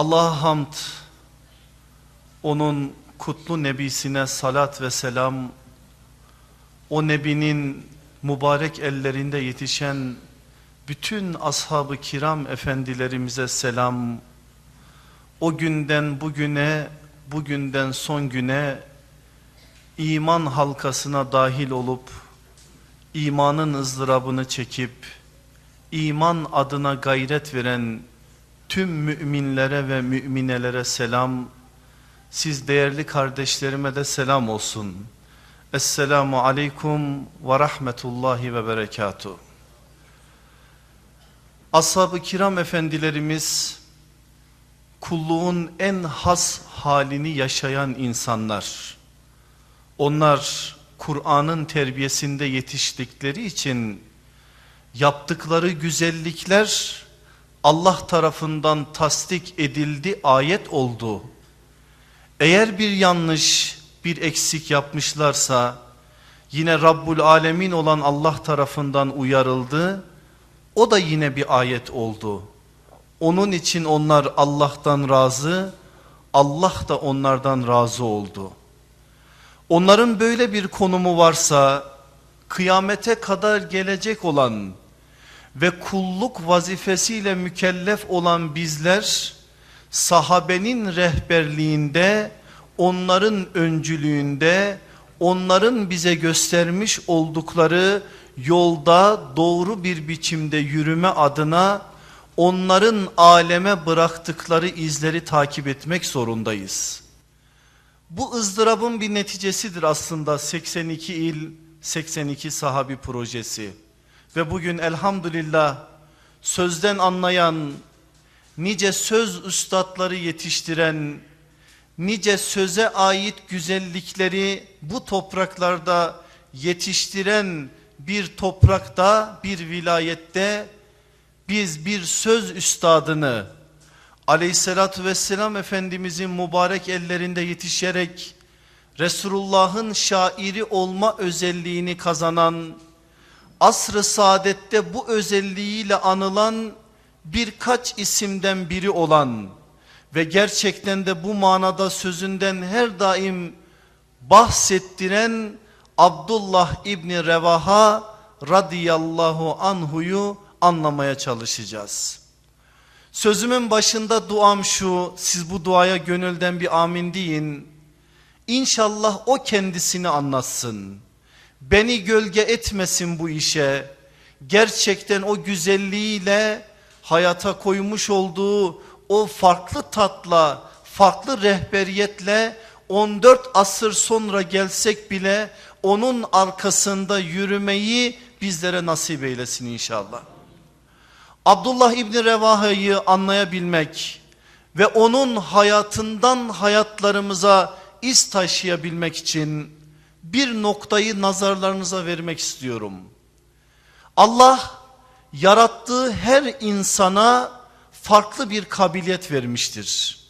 Allah'a hamd, onun kutlu nebisine salat ve selam, o nebinin mübarek ellerinde yetişen bütün ashab-ı kiram efendilerimize selam, o günden bugüne, bugünden son güne iman halkasına dahil olup, imanın ızdırabını çekip, iman adına gayret veren tüm müminlere ve müminelere selam, siz değerli kardeşlerime de selam olsun. Esselamu aleyküm ve rahmetullahi ve berekatuhu. Ashab-ı kiram efendilerimiz kulluğun en has halini yaşayan insanlar. Onlar Kur'an'ın terbiyesinde yetiştikleri için yaptıkları güzellikler Allah tarafından tasdik edildi ayet oldu. Eğer bir yanlış bir eksik yapmışlarsa yine Rabbul Alemin olan Allah tarafından uyarıldı. O da yine bir ayet oldu. Onun için onlar Allah'tan razı, Allah da onlardan razı oldu. Onların böyle bir konumu varsa kıyamete kadar gelecek olan ve kulluk vazifesiyle mükellef olan bizler sahabenin rehberliğinde onların öncülüğünde onların bize göstermiş oldukları yolda doğru bir biçimde yürüme adına onların aleme bıraktıkları izleri takip etmek zorundayız. Bu ızdırabın bir neticesidir aslında 82 il 82 sahabi projesi. Ve bugün elhamdülillah sözden anlayan, nice söz üstadları yetiştiren, nice söze ait güzellikleri bu topraklarda yetiştiren bir toprakta, bir vilayette biz bir söz üstadını aleyhissalatü vesselam efendimizin mübarek ellerinde yetişerek Resulullah'ın şairi olma özelliğini kazanan asr-ı saadette bu özelliğiyle anılan birkaç isimden biri olan ve gerçekten de bu manada sözünden her daim bahsettiren Abdullah İbni Revaha radıyallahu anhuyu anlamaya çalışacağız. Sözümün başında duam şu siz bu duaya gönülden bir amin deyin. İnşallah o kendisini anlatsın. Beni gölge etmesin bu işe. Gerçekten o güzelliğiyle hayata koymuş olduğu o farklı tatla, farklı rehberiyetle 14 asır sonra gelsek bile onun arkasında yürümeyi bizlere nasip eylesin inşallah. Abdullah İbni Revaha'yı anlayabilmek ve onun hayatından hayatlarımıza iz taşıyabilmek için bir noktayı nazarlarınıza vermek istiyorum. Allah yarattığı her insana farklı bir kabiliyet vermiştir.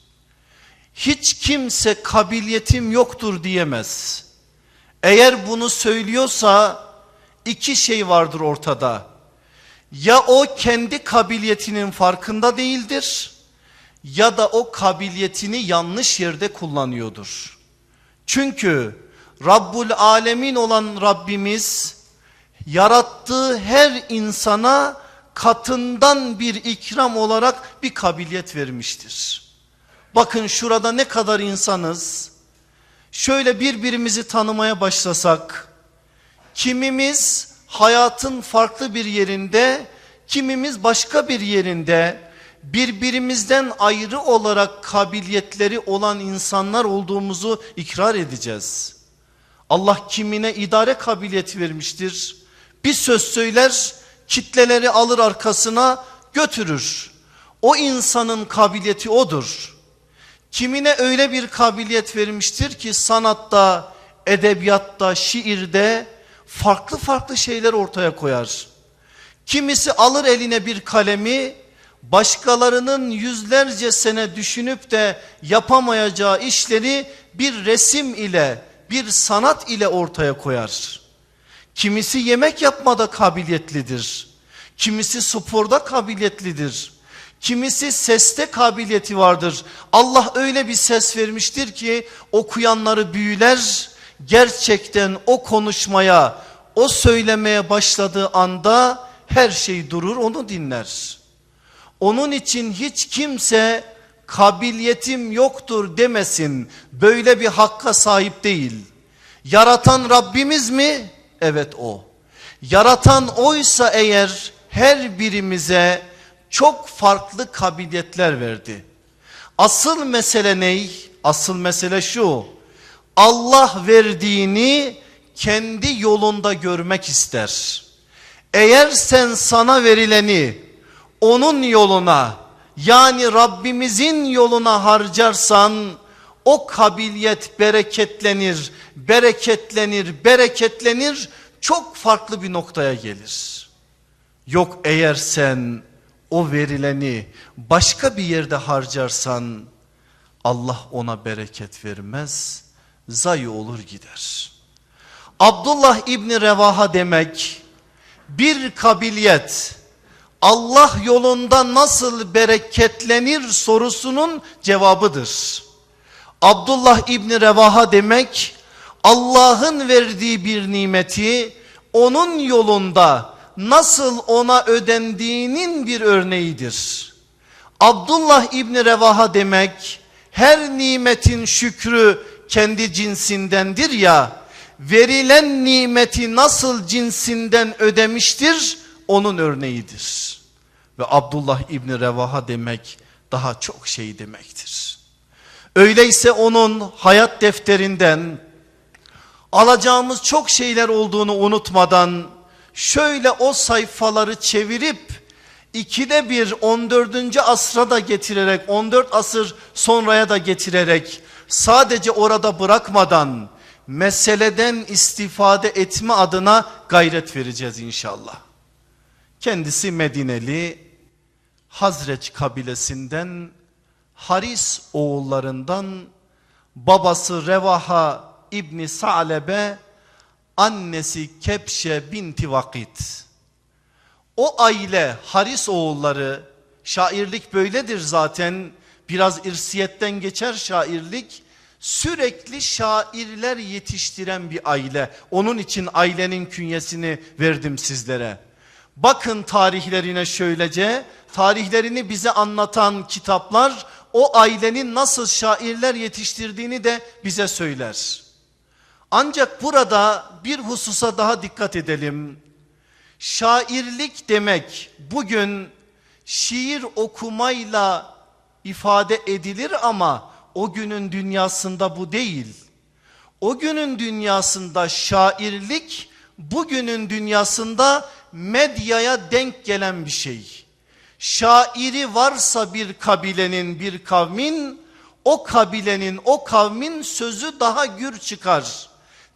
Hiç kimse kabiliyetim yoktur diyemez. Eğer bunu söylüyorsa iki şey vardır ortada. Ya o kendi kabiliyetinin farkında değildir ya da o kabiliyetini yanlış yerde kullanıyordur. Çünkü Rabbul Alemin olan Rabbimiz yarattığı her insana katından bir ikram olarak bir kabiliyet vermiştir. Bakın şurada ne kadar insanız. Şöyle birbirimizi tanımaya başlasak kimimiz hayatın farklı bir yerinde kimimiz başka bir yerinde birbirimizden ayrı olarak kabiliyetleri olan insanlar olduğumuzu ikrar edeceğiz. Allah kimine idare kabiliyeti vermiştir. Bir söz söyler kitleleri alır arkasına götürür. O insanın kabiliyeti odur. Kimine öyle bir kabiliyet vermiştir ki sanatta, edebiyatta, şiirde farklı farklı şeyler ortaya koyar. Kimisi alır eline bir kalemi başkalarının yüzlerce sene düşünüp de yapamayacağı işleri bir resim ile bir sanat ile ortaya koyar. Kimisi yemek yapmada kabiliyetlidir. Kimisi sporda kabiliyetlidir. Kimisi seste kabiliyeti vardır. Allah öyle bir ses vermiştir ki okuyanları büyüler. Gerçekten o konuşmaya, o söylemeye başladığı anda her şey durur onu dinler. Onun için hiç kimse kabiliyetim yoktur demesin. Böyle bir hakka sahip değil. Yaratan Rabbimiz mi? Evet o. Yaratan oysa eğer her birimize çok farklı kabiliyetler verdi. Asıl mesele ney? Asıl mesele şu. Allah verdiğini kendi yolunda görmek ister. Eğer sen sana verileni onun yoluna yani Rabbimizin yoluna harcarsan o kabiliyet bereketlenir, bereketlenir, bereketlenir çok farklı bir noktaya gelir. Yok eğer sen o verileni başka bir yerde harcarsan Allah ona bereket vermez, zayi olur gider. Abdullah İbni Revaha demek bir kabiliyet Allah yolunda nasıl bereketlenir sorusunun cevabıdır. Abdullah İbni Revaha demek Allah'ın verdiği bir nimeti onun yolunda nasıl ona ödendiğinin bir örneğidir. Abdullah İbni Revaha demek her nimetin şükrü kendi cinsindendir ya verilen nimeti nasıl cinsinden ödemiştir onun örneğidir. Ve Abdullah İbni Revaha demek daha çok şey demektir. Öyleyse onun hayat defterinden alacağımız çok şeyler olduğunu unutmadan şöyle o sayfaları çevirip ikide bir 14. asra da getirerek 14 asır sonraya da getirerek sadece orada bırakmadan meseleden istifade etme adına gayret vereceğiz inşallah. Kendisi Medineli Hazreç kabilesinden Haris oğullarından babası Revaha İbni Sa'lebe annesi Kepşe binti Vakit. O aile Haris oğulları şairlik böyledir zaten biraz irsiyetten geçer şairlik sürekli şairler yetiştiren bir aile. Onun için ailenin künyesini verdim sizlere. Bakın tarihlerine şöylece tarihlerini bize anlatan kitaplar o ailenin nasıl şairler yetiştirdiğini de bize söyler. Ancak burada bir hususa daha dikkat edelim. Şairlik demek bugün şiir okumayla ifade edilir ama o günün dünyasında bu değil. O günün dünyasında şairlik bugünün dünyasında medyaya denk gelen bir şey. Şairi varsa bir kabilenin bir kavmin o kabilenin o kavmin sözü daha gür çıkar.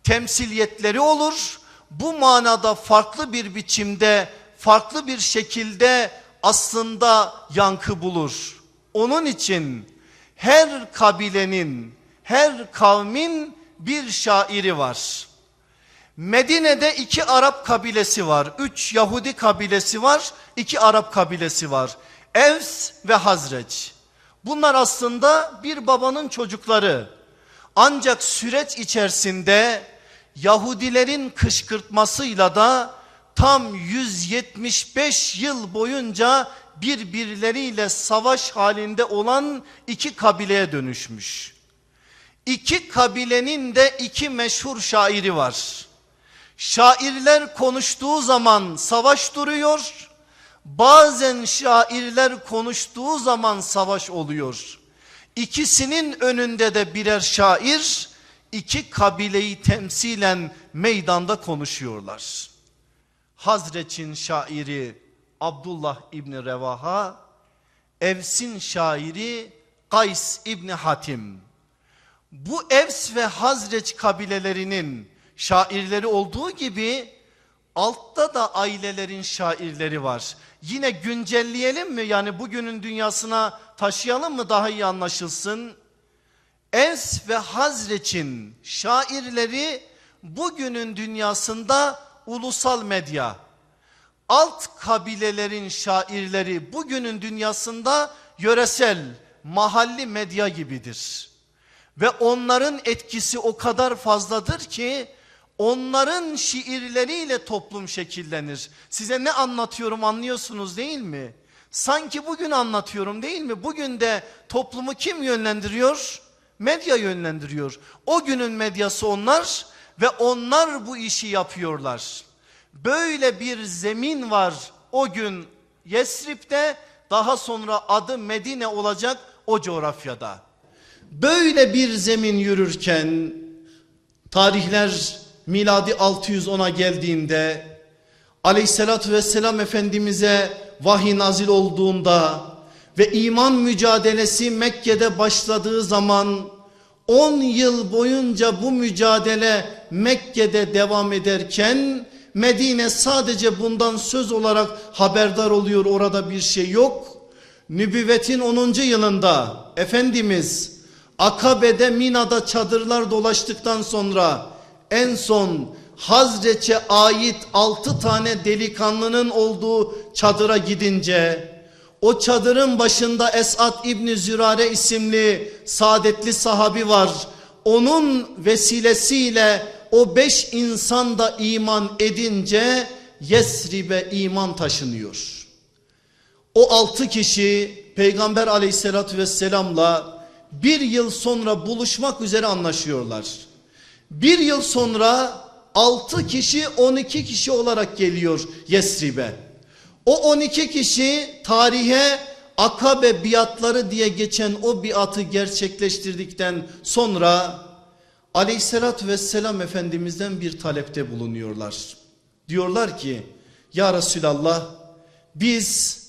Temsiliyetleri olur. Bu manada farklı bir biçimde farklı bir şekilde aslında yankı bulur. Onun için her kabilenin her kavmin bir şairi var. Medine'de iki Arap kabilesi var. Üç Yahudi kabilesi var. iki Arap kabilesi var. Evs ve Hazreç. Bunlar aslında bir babanın çocukları. Ancak süreç içerisinde Yahudilerin kışkırtmasıyla da tam 175 yıl boyunca birbirleriyle savaş halinde olan iki kabileye dönüşmüş. İki kabilenin de iki meşhur şairi var. Şairler konuştuğu zaman savaş duruyor. Bazen şairler konuştuğu zaman savaş oluyor. İkisinin önünde de birer şair iki kabileyi temsilen meydanda konuşuyorlar. Hazreç'in şairi Abdullah İbni Revaha, Evs'in şairi Kays İbni Hatim. Bu Evs ve Hazreç kabilelerinin şairleri olduğu gibi altta da ailelerin şairleri var. Yine güncelleyelim mi yani bugünün dünyasına taşıyalım mı daha iyi anlaşılsın. Evs ve Hazreç'in şairleri bugünün dünyasında ulusal medya, alt kabilelerin şairleri bugünün dünyasında yöresel mahalli medya gibidir. Ve onların etkisi o kadar fazladır ki onların şiirleriyle toplum şekillenir. Size ne anlatıyorum anlıyorsunuz değil mi? Sanki bugün anlatıyorum değil mi? Bugün de toplumu kim yönlendiriyor? Medya yönlendiriyor. O günün medyası onlar ve onlar bu işi yapıyorlar. Böyle bir zemin var o gün Yesrib'de daha sonra adı Medine olacak o coğrafyada. Böyle bir zemin yürürken tarihler miladi 610'a geldiğinde aleyhissalatü vesselam efendimize vahiy nazil olduğunda ve iman mücadelesi Mekke'de başladığı zaman 10 yıl boyunca bu mücadele Mekke'de devam ederken Medine sadece bundan söz olarak haberdar oluyor orada bir şey yok. Nübüvvetin 10. yılında Efendimiz Akabe'de Mina'da çadırlar dolaştıktan sonra en son Hazreç'e ait 6 tane delikanlının olduğu çadıra gidince o çadırın başında Esat İbni Zürare isimli saadetli sahabi var. Onun vesilesiyle o beş insan da iman edince Yesrib'e iman taşınıyor. O altı kişi Peygamber aleyhissalatü vesselamla bir yıl sonra buluşmak üzere anlaşıyorlar. Bir yıl sonra altı kişi on iki kişi olarak geliyor Yesrib'e. O on iki kişi tarihe Akabe biatları diye geçen o biatı gerçekleştirdikten sonra aleyhissalatü vesselam efendimizden bir talepte bulunuyorlar. Diyorlar ki ya Resulallah biz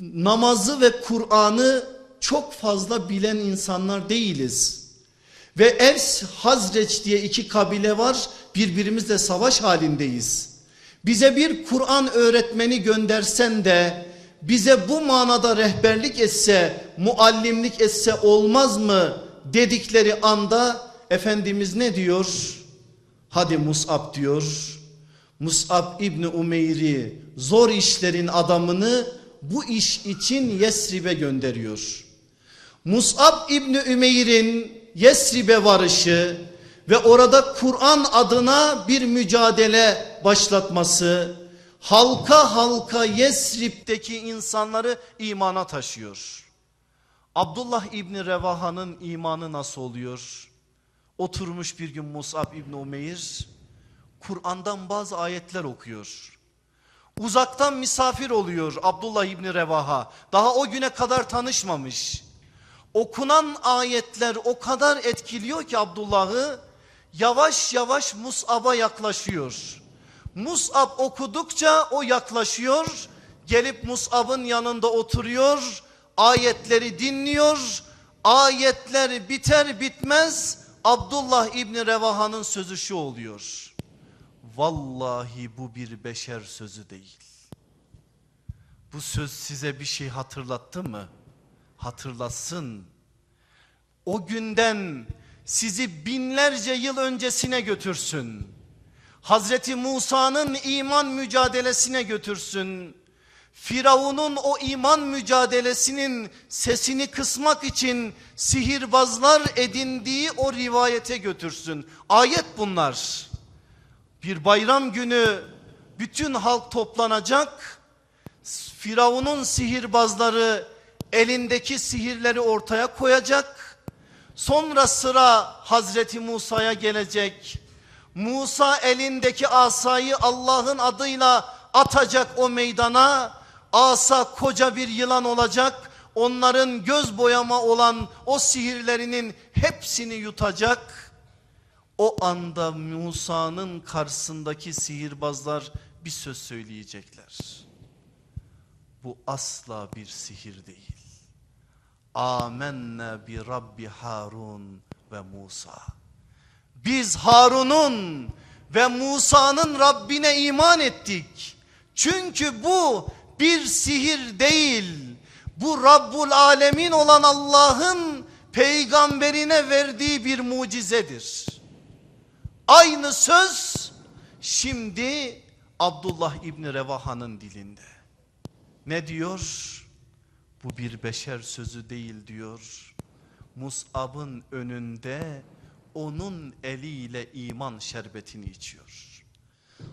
namazı ve Kur'an'ı çok fazla bilen insanlar değiliz. Ve Evs Hazreç diye iki kabile var birbirimizle savaş halindeyiz. Bize bir Kur'an öğretmeni göndersen de bize bu manada rehberlik etse, muallimlik etse olmaz mı dedikleri anda Efendimiz ne diyor? Hadi Mus'ab diyor. Mus'ab İbni Umeyr'i zor işlerin adamını bu iş için Yesrib'e gönderiyor. Mus'ab İbni Ümeyr'in Yesrib'e varışı ve orada Kur'an adına bir mücadele başlatması halka halka Yesrib'deki insanları imana taşıyor. Abdullah İbni Revaha'nın imanı nasıl oluyor? Oturmuş bir gün Musab İbni Umeyr Kur'an'dan bazı ayetler okuyor. Uzaktan misafir oluyor Abdullah İbni Revaha. Daha o güne kadar tanışmamış. Okunan ayetler o kadar etkiliyor ki Abdullah'ı yavaş yavaş Mus'ab'a yaklaşıyor. Mus'ab okudukça o yaklaşıyor. Gelip Mus'ab'ın yanında oturuyor. Ayetleri dinliyor. Ayetler biter bitmez Abdullah İbni Revaha'nın sözü şu oluyor. Vallahi bu bir beşer sözü değil. Bu söz size bir şey hatırlattı mı? Hatırlatsın. O günden sizi binlerce yıl öncesine götürsün. Hazreti Musa'nın iman mücadelesine götürsün. Firavun'un o iman mücadelesinin sesini kısmak için sihirbazlar edindiği o rivayete götürsün. Ayet bunlar. Bir bayram günü bütün halk toplanacak. Firavun'un sihirbazları elindeki sihirleri ortaya koyacak Sonra sıra Hazreti Musa'ya gelecek. Musa elindeki asayı Allah'ın adıyla atacak o meydana. Asa koca bir yılan olacak. Onların göz boyama olan o sihirlerinin hepsini yutacak. O anda Musa'nın karşısındaki sihirbazlar bir söz söyleyecekler. Bu asla bir sihir değil. Amenne bi Rabbi Harun ve Musa. Biz Harun'un ve Musa'nın Rabbine iman ettik. Çünkü bu bir sihir değil. Bu Rabbul Alemin olan Allah'ın peygamberine verdiği bir mucizedir. Aynı söz şimdi Abdullah İbni Revaha'nın dilinde. Ne diyor? Bu bir beşer sözü değil diyor. Mus'ab'ın önünde onun eliyle iman şerbetini içiyor.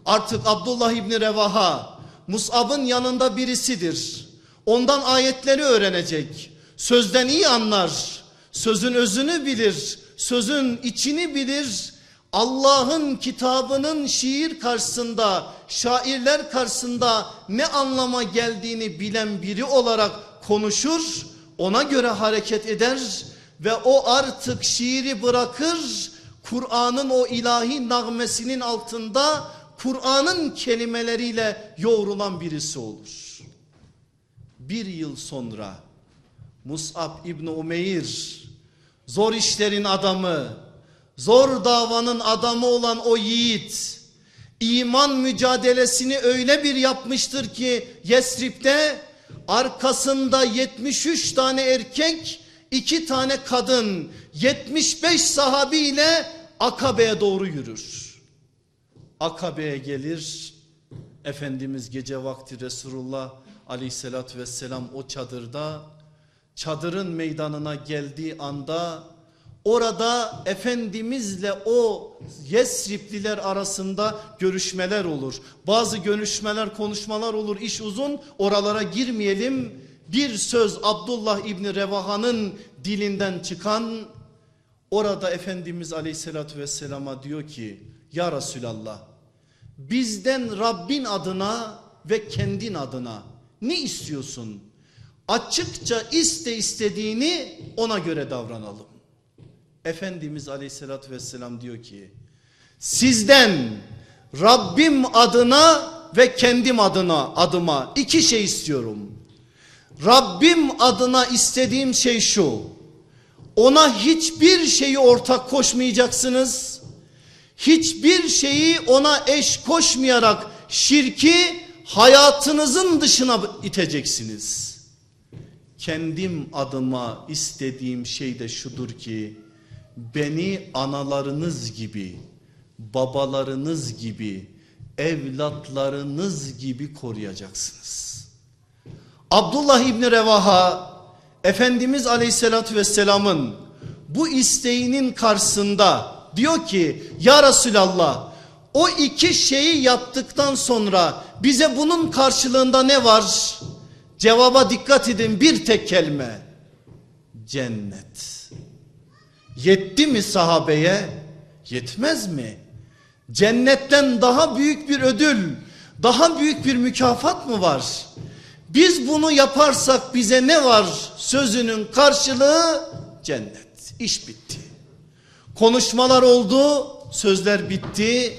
Artık Abdullah İbni Revaha Mus'ab'ın yanında birisidir. Ondan ayetleri öğrenecek. Sözden iyi anlar. Sözün özünü bilir. Sözün içini bilir. Allah'ın kitabının şiir karşısında, şairler karşısında ne anlama geldiğini bilen biri olarak konuşur. Ona göre hareket eder ve o artık şiiri bırakır. Kur'an'ın o ilahi nagmesinin altında Kur'an'ın kelimeleriyle yoğrulan birisi olur. Bir yıl sonra Mus'ab İbni Umeyr zor işlerin adamı, zor davanın adamı olan o yiğit iman mücadelesini öyle bir yapmıştır ki Yesrib'de arkasında 73 tane erkek, 2 tane kadın, 75 sahabiyle Akabe'ye doğru yürür. Akabe'ye gelir. Efendimiz gece vakti Resulullah aleyhissalatü vesselam o çadırda çadırın meydanına geldiği anda orada Efendimizle o Yesripliler arasında görüşmeler olur. Bazı görüşmeler konuşmalar olur iş uzun oralara girmeyelim. Bir söz Abdullah İbni Revaha'nın dilinden çıkan orada Efendimiz aleyhissalatü vesselama diyor ki ya Resulallah bizden Rabbin adına ve kendin adına ne istiyorsun? Açıkça iste istediğini ona göre davranalım. Efendimiz aleyhissalatü vesselam diyor ki sizden Rabbim adına ve kendim adına adıma iki şey istiyorum. Rabbim adına istediğim şey şu. Ona hiçbir şeyi ortak koşmayacaksınız. Hiçbir şeyi ona eş koşmayarak şirki hayatınızın dışına iteceksiniz. Kendim adıma istediğim şey de şudur ki beni analarınız gibi, babalarınız gibi, evlatlarınız gibi koruyacaksınız. Abdullah İbni Revaha Efendimiz Aleyhisselatü Vesselam'ın bu isteğinin karşısında diyor ki ya Resulallah o iki şeyi yaptıktan sonra bize bunun karşılığında ne var? Cevaba dikkat edin bir tek kelime. Cennet. Yetti mi sahabeye? Yetmez mi? Cennetten daha büyük bir ödül, daha büyük bir mükafat mı var? Biz bunu yaparsak bize ne var? Sözünün karşılığı cennet. İş bitti. Konuşmalar oldu, sözler bitti.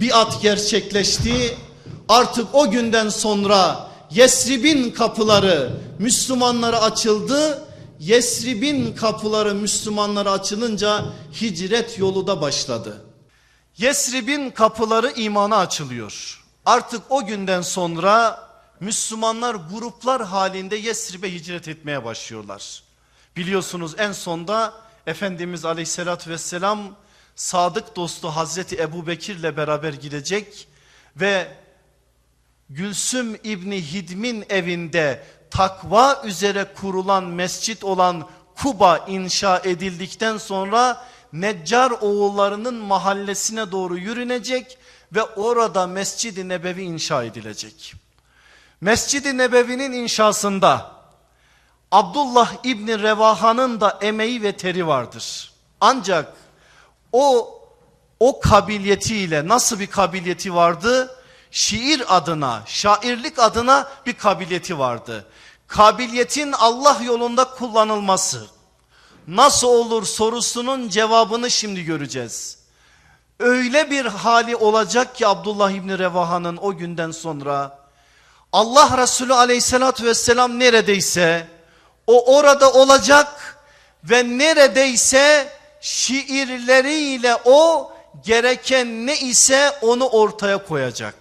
Bir at gerçekleşti. Artık o günden sonra Yesrib'in kapıları Müslümanlara açıldı. Yesrib'in kapıları Müslümanlara açılınca hicret yolu da başladı. Yesrib'in kapıları imana açılıyor. Artık o günden sonra Müslümanlar gruplar halinde Yesrib'e hicret etmeye başlıyorlar. Biliyorsunuz en sonda Efendimiz aleyhissalatü vesselam sadık dostu Hazreti Ebu Bekir'le beraber gidecek ve Gülsüm İbni Hidm'in evinde takva üzere kurulan mescit olan Kuba inşa edildikten sonra Neccar oğullarının mahallesine doğru yürünecek ve orada Mescid-i Nebevi inşa edilecek. Mescid-i Nebevi'nin inşasında Abdullah İbni Revaha'nın da emeği ve teri vardır. Ancak o o kabiliyetiyle nasıl bir kabiliyeti vardı? Şiir adına, şairlik adına bir kabiliyeti vardı. Kabiliyetin Allah yolunda kullanılması. Nasıl olur sorusunun cevabını şimdi göreceğiz. Öyle bir hali olacak ki Abdullah İbni Revaha'nın o günden sonra Allah Resulü aleyhissalatü vesselam neredeyse o orada olacak ve neredeyse şiirleriyle o gereken ne ise onu ortaya koyacak.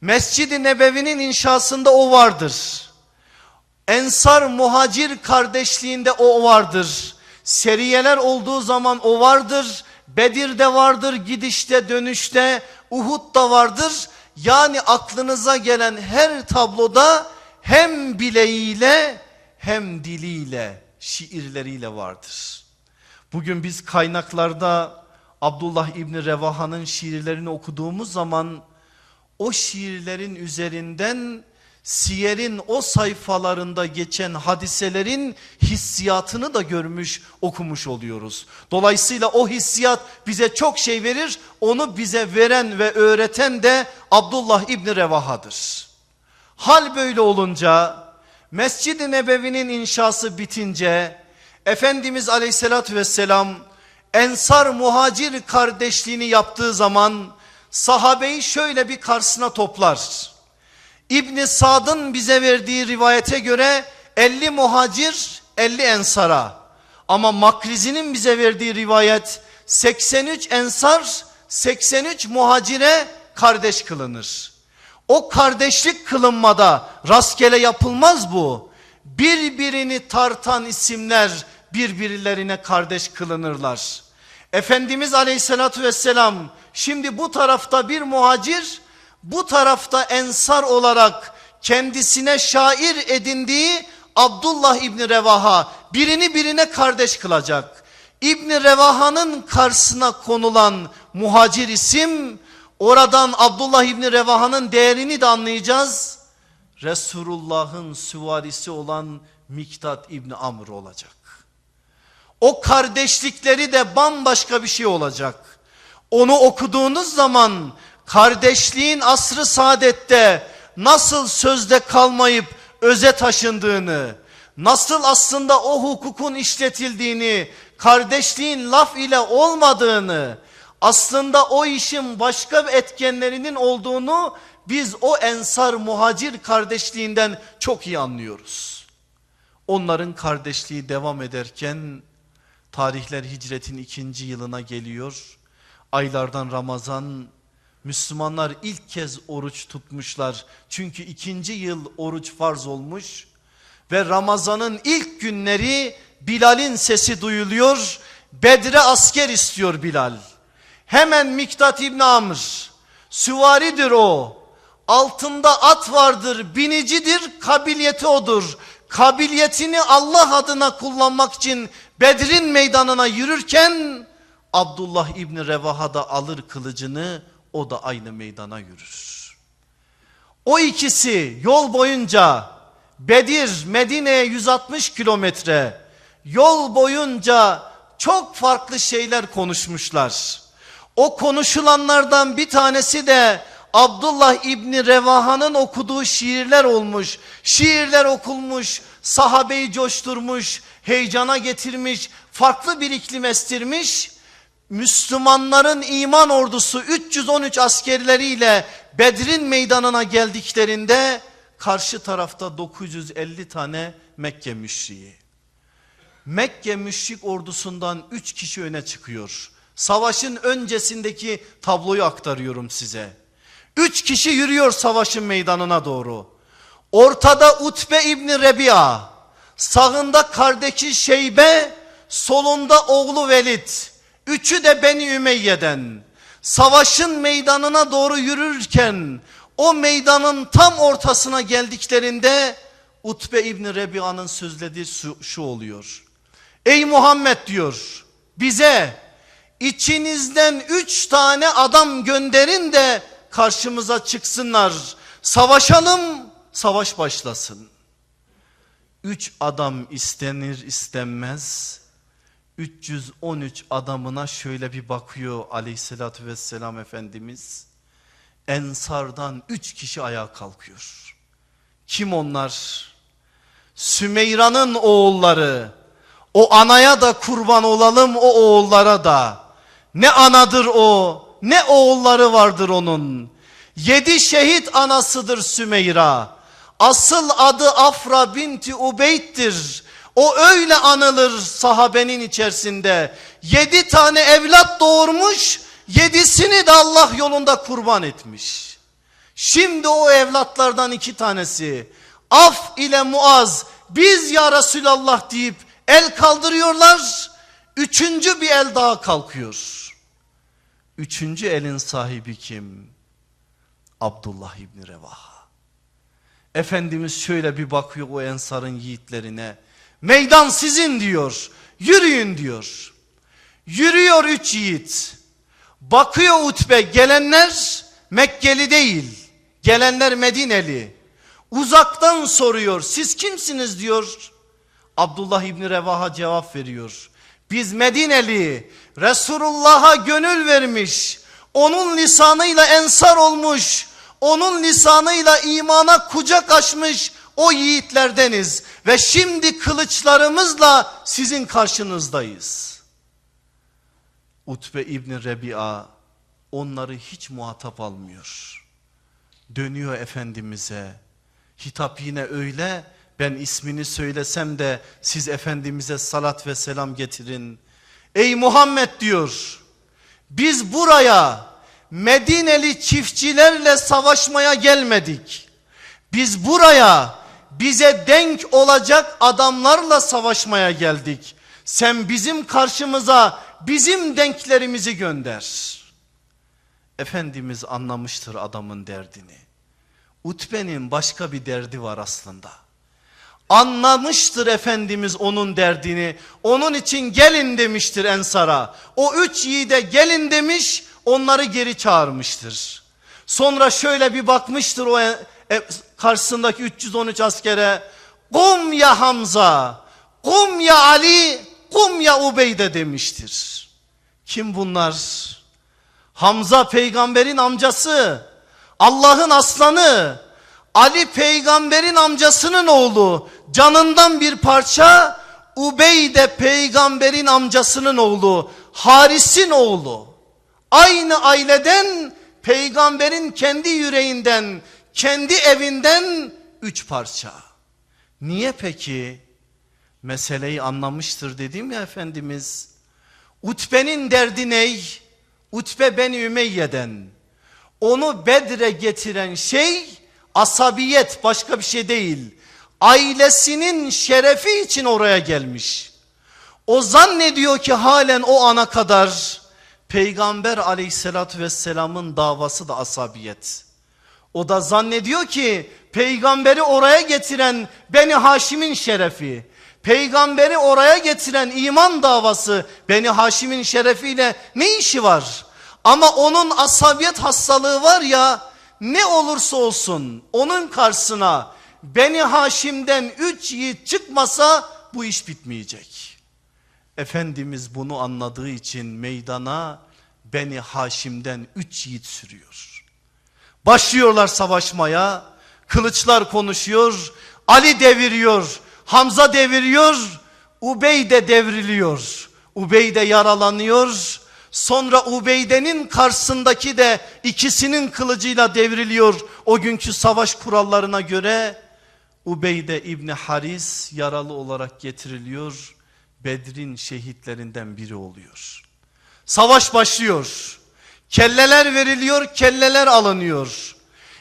Mescid-i Nebevi'nin inşasında o vardır. Ensar muhacir kardeşliğinde o vardır. Seriyeler olduğu zaman o vardır. Bedir'de vardır, gidişte, dönüşte, Uhud'da vardır. yani aklınıza gelen her tabloda hem bileğiyle hem diliyle şiirleriyle vardır. Bugün biz kaynaklarda Abdullah İbni Revaha'nın şiirlerini okuduğumuz zaman o şiirlerin üzerinden siyerin o sayfalarında geçen hadiselerin hissiyatını da görmüş okumuş oluyoruz. Dolayısıyla o hissiyat bize çok şey verir. Onu bize veren ve öğreten de Abdullah İbni Revaha'dır. Hal böyle olunca Mescid-i Nebevi'nin inşası bitince Efendimiz aleyhissalatü vesselam Ensar muhacir kardeşliğini yaptığı zaman sahabeyi şöyle bir karşısına toplar. İbni Sad'ın bize verdiği rivayete göre 50 muhacir 50 ensara. Ama Makrizi'nin bize verdiği rivayet 83 ensar 83 muhacire kardeş kılınır. O kardeşlik kılınmada rastgele yapılmaz bu. Birbirini tartan isimler birbirlerine kardeş kılınırlar. Efendimiz aleyhissalatü vesselam şimdi bu tarafta bir muhacir bu tarafta ensar olarak kendisine şair edindiği Abdullah İbni Revaha birini birine kardeş kılacak. İbni Revaha'nın karşısına konulan muhacir isim oradan Abdullah İbni Revaha'nın değerini de anlayacağız. Resulullah'ın süvarisi olan Miktat İbni Amr olacak. O kardeşlikleri de bambaşka bir şey olacak. Onu okuduğunuz zaman kardeşliğin asrı saadette nasıl sözde kalmayıp öze taşındığını, nasıl aslında o hukukun işletildiğini, kardeşliğin laf ile olmadığını, aslında o işin başka etkenlerinin olduğunu biz o ensar muhacir kardeşliğinden çok iyi anlıyoruz. Onların kardeşliği devam ederken tarihler hicretin ikinci yılına geliyor. Aylardan Ramazan Müslümanlar ilk kez oruç tutmuşlar. Çünkü ikinci yıl oruç farz olmuş. Ve Ramazan'ın ilk günleri Bilal'in sesi duyuluyor. Bedre asker istiyor Bilal. Hemen Miktat İbn Amr. Süvaridir o. Altında at vardır, binicidir, kabiliyeti odur. Kabiliyetini Allah adına kullanmak için Bedir'in meydanına yürürken Abdullah İbni Revaha da alır kılıcını o da aynı meydana yürür. O ikisi yol boyunca Bedir Medine'ye 160 kilometre yol boyunca çok farklı şeyler konuşmuşlar. O konuşulanlardan bir tanesi de Abdullah İbni Revaha'nın okuduğu şiirler olmuş. Şiirler okulmuş, sahabeyi coşturmuş, heyecana getirmiş, farklı bir iklim estirmiş. Müslümanların iman ordusu 313 askerleriyle Bedir'in meydanına geldiklerinde karşı tarafta 950 tane Mekke müşriği. Mekke müşrik ordusundan 3 kişi öne çıkıyor. Savaşın öncesindeki tabloyu aktarıyorum size. 3 kişi yürüyor savaşın meydanına doğru. Ortada Utbe İbni Rebi'a, sağında kardeşi Şeybe, solunda oğlu Velid. Üçü de Beni Ümeyye'den. Savaşın meydanına doğru yürürken o meydanın tam ortasına geldiklerinde Utbe İbni Rebia'nın sözlediği şu, şu oluyor. Ey Muhammed diyor bize içinizden üç tane adam gönderin de karşımıza çıksınlar. Savaşalım savaş başlasın. Üç adam istenir istenmez 313 adamına şöyle bir bakıyor aleyhissalatü vesselam Efendimiz. Ensardan 3 kişi ayağa kalkıyor. Kim onlar? Sümeyra'nın oğulları. O anaya da kurban olalım o oğullara da. Ne anadır o ne oğulları vardır onun. Yedi şehit anasıdır Sümeyra. Asıl adı Afra binti Ubeyd'dir. O öyle anılır sahabenin içerisinde. Yedi tane evlat doğurmuş, yedisini de Allah yolunda kurban etmiş. Şimdi o evlatlardan iki tanesi Af ile Muaz biz ya Resulallah deyip el kaldırıyorlar. Üçüncü bir el daha kalkıyor. Üçüncü elin sahibi kim? Abdullah İbni Revaha. Efendimiz şöyle bir bakıyor o ensarın yiğitlerine. Meydan sizin diyor. Yürüyün diyor. Yürüyor üç yiğit. Bakıyor Utbe gelenler Mekkeli değil. Gelenler Medineli. Uzaktan soruyor siz kimsiniz diyor. Abdullah İbni Revaha cevap veriyor. Biz Medineli Resulullah'a gönül vermiş. Onun lisanıyla ensar olmuş. Onun lisanıyla imana kucak açmış o yiğitlerdeniz. Ve şimdi kılıçlarımızla sizin karşınızdayız. Utbe İbni Rebi'a onları hiç muhatap almıyor. Dönüyor Efendimiz'e. Hitap yine öyle ben ismini söylesem de siz Efendimiz'e salat ve selam getirin. Ey Muhammed diyor biz buraya Medineli çiftçilerle savaşmaya gelmedik. Biz buraya bize denk olacak adamlarla savaşmaya geldik. Sen bizim karşımıza bizim denklerimizi gönder. Efendimiz anlamıştır adamın derdini. Utbe'nin başka bir derdi var aslında. Anlamıştır Efendimiz onun derdini. Onun için gelin demiştir Ensar'a. O üç yiğide gelin demiş onları geri çağırmıştır. Sonra şöyle bir bakmıştır o e, e karşısındaki 313 askere. Kum ya Hamza, kum ya Ali, kum ya Ubeyde demiştir. Kim bunlar? Hamza peygamberin amcası, Allah'ın aslanı, Ali peygamberin amcasının oğlu, canından bir parça, Ubeyde peygamberin amcasının oğlu, Haris'in oğlu. Aynı aileden peygamberin kendi yüreğinden, kendi evinden üç parça. Niye peki? Meseleyi anlamıştır dedim ya Efendimiz. Utbe'nin derdi ney? Utbe ben Ümeyye'den. Onu Bedre getiren şey asabiyet başka bir şey değil. Ailesinin şerefi için oraya gelmiş. O zannediyor ki halen o ana kadar Peygamber aleyhissalatü vesselamın davası da asabiyet. O da zannediyor ki peygamberi oraya getiren Beni Haşim'in şerefi. Peygamberi oraya getiren iman davası Beni Haşim'in şerefiyle ne işi var? Ama onun asabiyet hastalığı var ya ne olursa olsun onun karşısına Beni Haşim'den üç yiğit çıkmasa bu iş bitmeyecek. Efendimiz bunu anladığı için meydana Beni Haşim'den üç yiğit sürüyor. Başlıyorlar savaşmaya, kılıçlar konuşuyor, Ali deviriyor, Hamza deviriyor, Ubeyde devriliyor. Ubeyde yaralanıyor, Sonra Ubeyde'nin karşısındaki de ikisinin kılıcıyla devriliyor. O günkü savaş kurallarına göre Ubeyde İbni Haris yaralı olarak getiriliyor. Bedrin şehitlerinden biri oluyor. Savaş başlıyor. Kelleler veriliyor, kelleler alınıyor.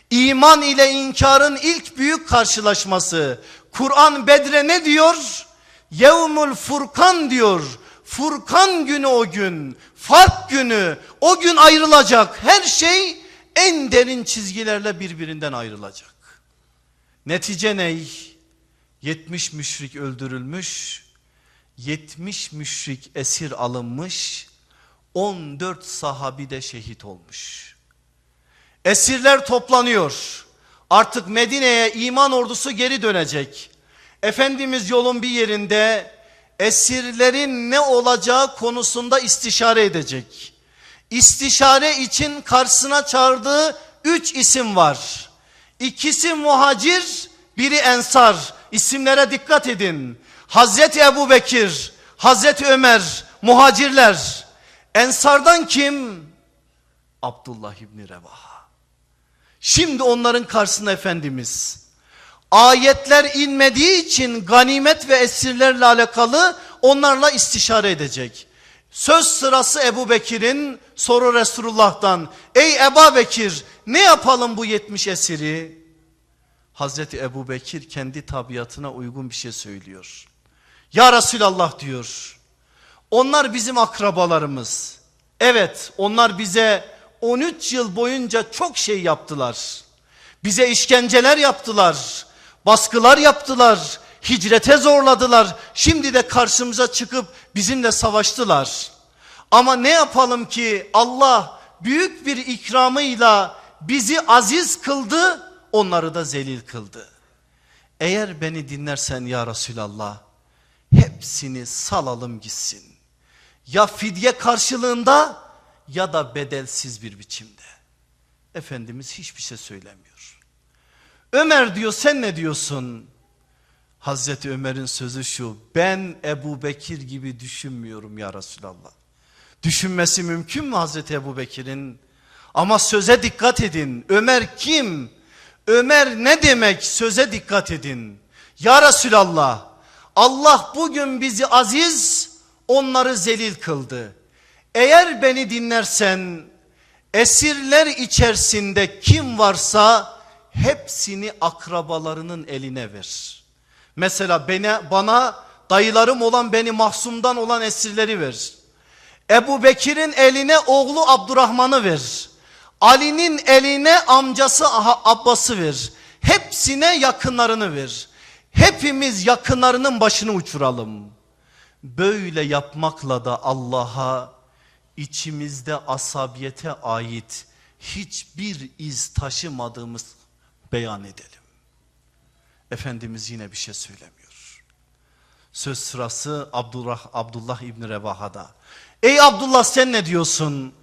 İman ile inkarın ilk büyük karşılaşması. Kur'an Bedre ne diyor? Yevmul Furkan diyor. Furkan günü o gün, fark günü, o gün ayrılacak. Her şey en derin çizgilerle birbirinden ayrılacak. Netice ne? 70 müşrik öldürülmüş, 70 müşrik esir alınmış, 14 sahabi de şehit olmuş. Esirler toplanıyor. Artık Medine'ye iman ordusu geri dönecek. Efendimiz yolun bir yerinde esirlerin ne olacağı konusunda istişare edecek. İstişare için karşısına çağırdığı üç isim var. İkisi muhacir, biri ensar. İsimlere dikkat edin. Hazreti Ebu Bekir, Hazreti Ömer, muhacirler. Ensardan kim? Abdullah İbni Revaha. Şimdi onların karşısında Efendimiz ayetler inmediği için ganimet ve esirlerle alakalı onlarla istişare edecek. Söz sırası Ebu Bekir'in soru Resulullah'tan. Ey Ebu Bekir ne yapalım bu 70 esiri? Hazreti Ebu Bekir kendi tabiatına uygun bir şey söylüyor. Ya Resulallah diyor. Onlar bizim akrabalarımız. Evet onlar bize 13 yıl boyunca çok şey yaptılar. Bize işkenceler yaptılar. Baskılar yaptılar. Hicrete zorladılar. Şimdi de karşımıza çıkıp bizimle savaştılar. Ama ne yapalım ki Allah büyük bir ikramıyla bizi aziz kıldı, onları da zelil kıldı. Eğer beni dinlersen ya Resulallah hepsini salalım gitsin. Ya fidye karşılığında ya da bedelsiz bir biçimde. Efendimiz hiçbir şey söylemiyor. Ömer diyor sen ne diyorsun? Hazreti Ömer'in sözü şu ben Ebu Bekir gibi düşünmüyorum ya Resulallah. Düşünmesi mümkün mü Hazreti Ebu Bekir'in? Ama söze dikkat edin. Ömer kim? Ömer ne demek? Söze dikkat edin. Ya Resulallah Allah bugün bizi aziz onları zelil kıldı. Eğer beni dinlersen esirler içerisinde kim varsa hepsini akrabalarının eline ver. Mesela bana, bana dayılarım olan beni mahsumdan olan esirleri ver. Ebu Bekir'in eline oğlu Abdurrahman'ı ver. Ali'nin eline amcası Abbas'ı ver. Hepsine yakınlarını ver. Hepimiz yakınlarının başını uçuralım. Böyle yapmakla da Allah'a içimizde asabiyete ait hiçbir iz taşımadığımız beyan edelim. Efendimiz yine bir şey söylemiyor. Söz sırası Abdullah, Abdullah İbni Revaha'da. Ey Abdullah sen ne diyorsun?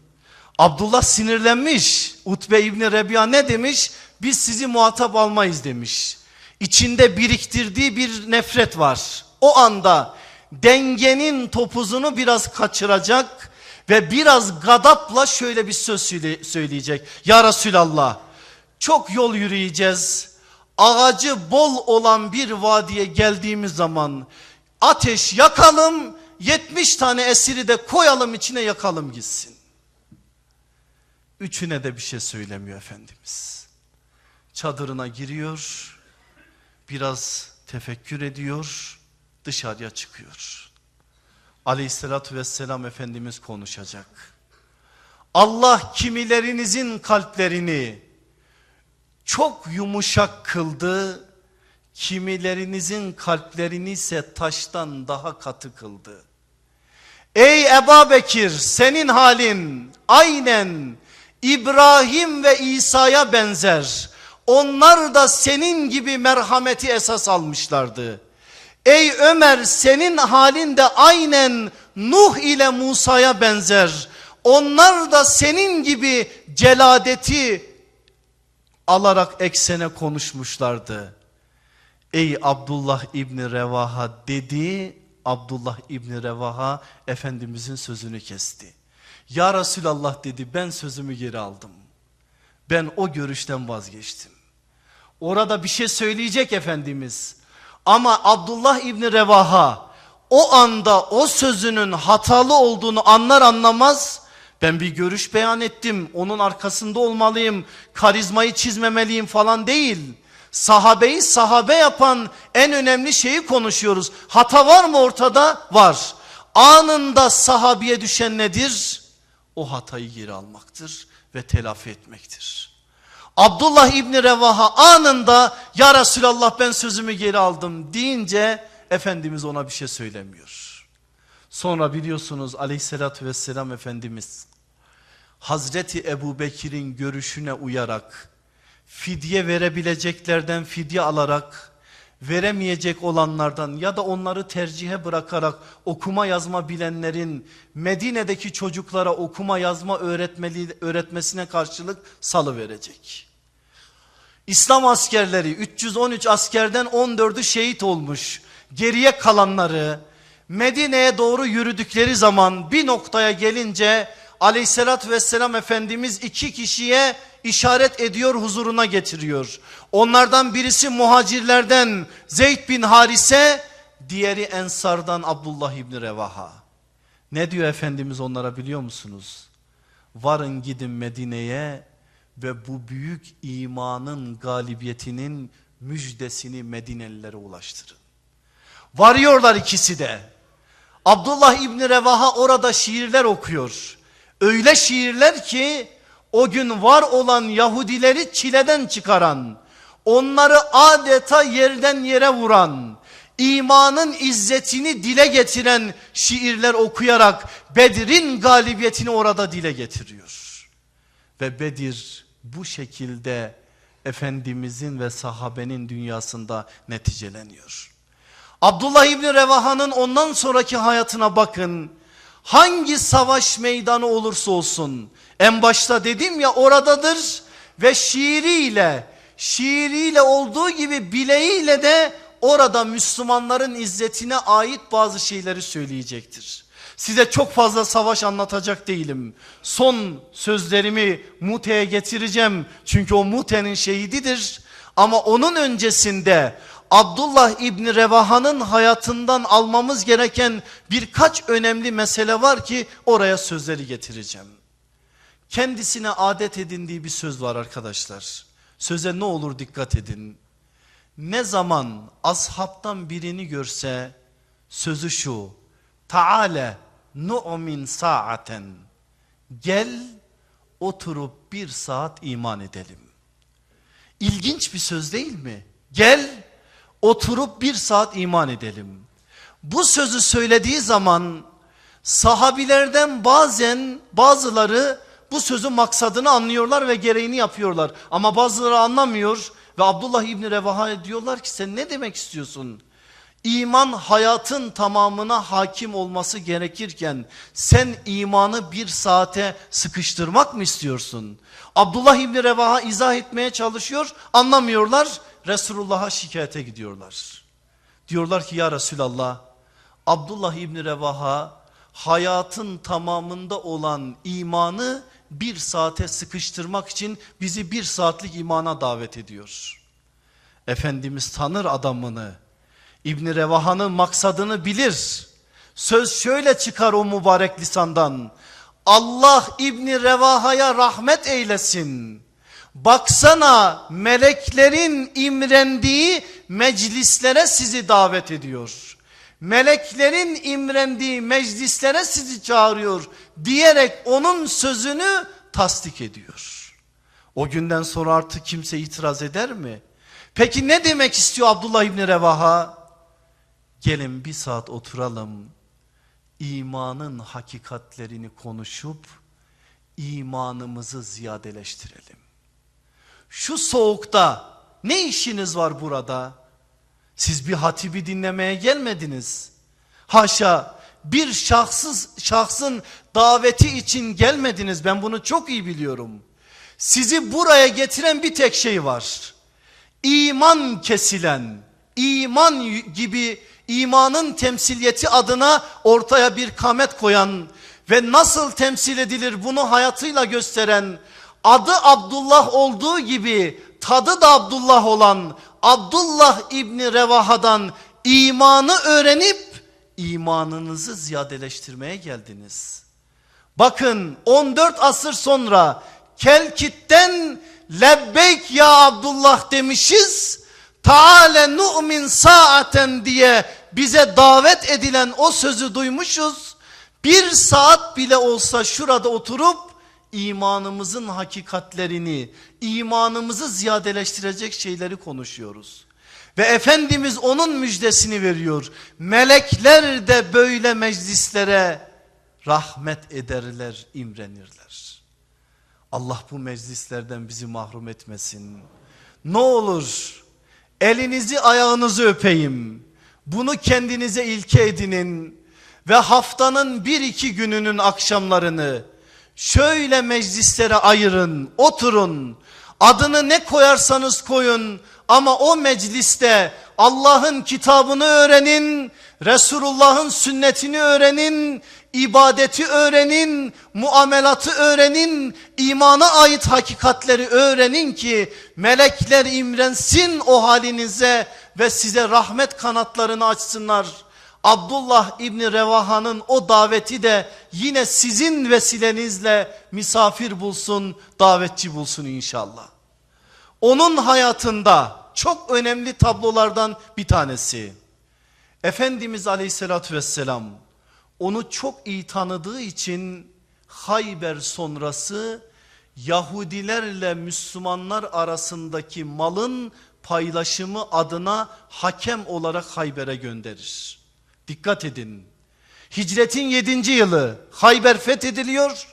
Abdullah sinirlenmiş. Utbe İbni Rebiya ne demiş? Biz sizi muhatap almayız demiş. İçinde biriktirdiği bir nefret var. O anda dengenin topuzunu biraz kaçıracak ve biraz gadapla şöyle bir söz söyleyecek. Ya Resulallah çok yol yürüyeceğiz. Ağacı bol olan bir vadiye geldiğimiz zaman ateş yakalım 70 tane esiri de koyalım içine yakalım gitsin. Üçüne de bir şey söylemiyor Efendimiz. Çadırına giriyor, biraz tefekkür ediyor, dışarıya çıkıyor. Aleyhissalatü vesselam Efendimiz konuşacak. Allah kimilerinizin kalplerini çok yumuşak kıldı, kimilerinizin kalplerini ise taştan daha katı kıldı. Ey Eba Bekir senin halin aynen İbrahim ve İsa'ya benzer. Onlar da senin gibi merhameti esas almışlardı. Ey Ömer senin halin de aynen Nuh ile Musa'ya benzer. Onlar da senin gibi celadeti alarak eksene konuşmuşlardı. Ey Abdullah İbni Revaha dedi Abdullah İbni Revaha Efendimizin sözünü kesti. Ya Resulallah dedi ben sözümü geri aldım. Ben o görüşten vazgeçtim. Orada bir şey söyleyecek Efendimiz. Ama Abdullah İbni Revaha o anda o sözünün hatalı olduğunu anlar anlamaz ben bir görüş beyan ettim onun arkasında olmalıyım karizmayı çizmemeliyim falan değil. Sahabeyi sahabe yapan en önemli şeyi konuşuyoruz. Hata var mı ortada? Var. Anında sahabiye düşen nedir? O hatayı geri almaktır ve telafi etmektir. Abdullah İbni Revaha anında ya Resulallah ben sözümü geri aldım deyince Efendimiz ona bir şey söylemiyor. Sonra biliyorsunuz aleyhissalatü vesselam Efendimiz Hazreti Ebu Bekir'in görüşüne uyarak fidye verebileceklerden fidye alarak veremeyecek olanlardan ya da onları tercihe bırakarak okuma yazma bilenlerin Medine'deki çocuklara okuma yazma öğretmeli, öğretmesine karşılık salı verecek. İslam askerleri 313 askerden 14'ü şehit olmuş. Geriye kalanları Medine'ye doğru yürüdükleri zaman bir noktaya gelince aleyhissalatü vesselam Efendimiz iki kişiye işaret ediyor huzuruna getiriyor. Onlardan birisi muhacirlerden Zeyd bin Harise diğeri Ensardan Abdullah İbni Revaha. Ne diyor Efendimiz onlara biliyor musunuz? Varın gidin Medine'ye ve bu büyük imanın galibiyetinin müjdesini Medinelilere ulaştırın. Varıyorlar ikisi de. Abdullah İbni Revaha orada şiirler okuyor. Öyle şiirler ki o gün var olan Yahudileri çileden çıkaran, onları adeta yerden yere vuran, imanın izzetini dile getiren şiirler okuyarak Bedir'in galibiyetini orada dile getiriyor. Ve Bedir bu şekilde Efendimizin ve sahabenin dünyasında neticeleniyor. Abdullah İbni Revaha'nın ondan sonraki hayatına bakın. Hangi savaş meydanı olursa olsun en başta dedim ya oradadır ve şiiriyle şiiriyle olduğu gibi bileğiyle de orada Müslümanların izzetine ait bazı şeyleri söyleyecektir. Size çok fazla savaş anlatacak değilim. Son sözlerimi Mute'ye getireceğim. Çünkü o Mute'nin şehididir. Ama onun öncesinde Abdullah İbni Revaha'nın hayatından almamız gereken birkaç önemli mesele var ki oraya sözleri getireceğim. Kendisine adet edindiği bir söz var arkadaşlar. Söze ne olur dikkat edin. Ne zaman ashabtan birini görse sözü şu. Taale nu'min saaten. Gel oturup bir saat iman edelim. İlginç bir söz değil mi? Gel oturup bir saat iman edelim. Bu sözü söylediği zaman sahabilerden bazen bazıları bu sözün maksadını anlıyorlar ve gereğini yapıyorlar. Ama bazıları anlamıyor ve Abdullah İbni Revaha diyorlar ki sen ne demek istiyorsun? İman hayatın tamamına hakim olması gerekirken sen imanı bir saate sıkıştırmak mı istiyorsun? Abdullah İbni Revaha izah etmeye çalışıyor anlamıyorlar Resulullah'a şikayete gidiyorlar. Diyorlar ki ya Resulallah Abdullah İbni Revaha hayatın tamamında olan imanı bir saate sıkıştırmak için bizi bir saatlik imana davet ediyor. Efendimiz tanır adamını. İbni Revaha'nın maksadını bilir. Söz şöyle çıkar o mübarek lisandan. Allah İbni Revaha'ya rahmet eylesin. Baksana meleklerin imrendiği meclislere sizi davet ediyor. Meleklerin imrendiği meclislere sizi çağırıyor diyerek onun sözünü tasdik ediyor. O günden sonra artık kimse itiraz eder mi? Peki ne demek istiyor Abdullah İbni Revaha? Gelin bir saat oturalım. imanın hakikatlerini konuşup imanımızı ziyadeleştirelim. Şu soğukta ne işiniz var burada? Siz bir hatibi dinlemeye gelmediniz. Haşa bir şahsız şahsın daveti için gelmediniz. Ben bunu çok iyi biliyorum. Sizi buraya getiren bir tek şey var. İman kesilen, iman gibi imanın temsiliyeti adına ortaya bir kamet koyan ve nasıl temsil edilir bunu hayatıyla gösteren adı Abdullah olduğu gibi tadı da Abdullah olan Abdullah İbni Revaha'dan imanı öğrenip imanınızı ziyadeleştirmeye geldiniz. Bakın 14 asır sonra Kelkit'ten lebbeyk ya Abdullah demişiz. Taale nu'min saaten diye bize davet edilen o sözü duymuşuz. Bir saat bile olsa şurada oturup imanımızın hakikatlerini, imanımızı ziyadeleştirecek şeyleri konuşuyoruz. Ve Efendimiz onun müjdesini veriyor. Melekler de böyle meclislere rahmet ederler, imrenirler. Allah bu meclislerden bizi mahrum etmesin. Ne olur elinizi ayağınızı öpeyim. Bunu kendinize ilke edinin ve haftanın bir iki gününün akşamlarını şöyle meclislere ayırın, oturun. Adını ne koyarsanız koyun ama o mecliste Allah'ın kitabını öğrenin, Resulullah'ın sünnetini öğrenin, ibadeti öğrenin, muamelatı öğrenin, imana ait hakikatleri öğrenin ki melekler imrensin o halinize ve size rahmet kanatlarını açsınlar. Abdullah İbni Revaha'nın o daveti de yine sizin vesilenizle misafir bulsun, davetçi bulsun inşallah. Onun hayatında çok önemli tablolardan bir tanesi. Efendimiz Aleyhisselatü Vesselam onu çok iyi tanıdığı için Hayber sonrası Yahudilerle Müslümanlar arasındaki malın paylaşımı adına hakem olarak Hayber'e gönderir. Dikkat edin. Hicretin 7. yılı Hayber fethediliyor.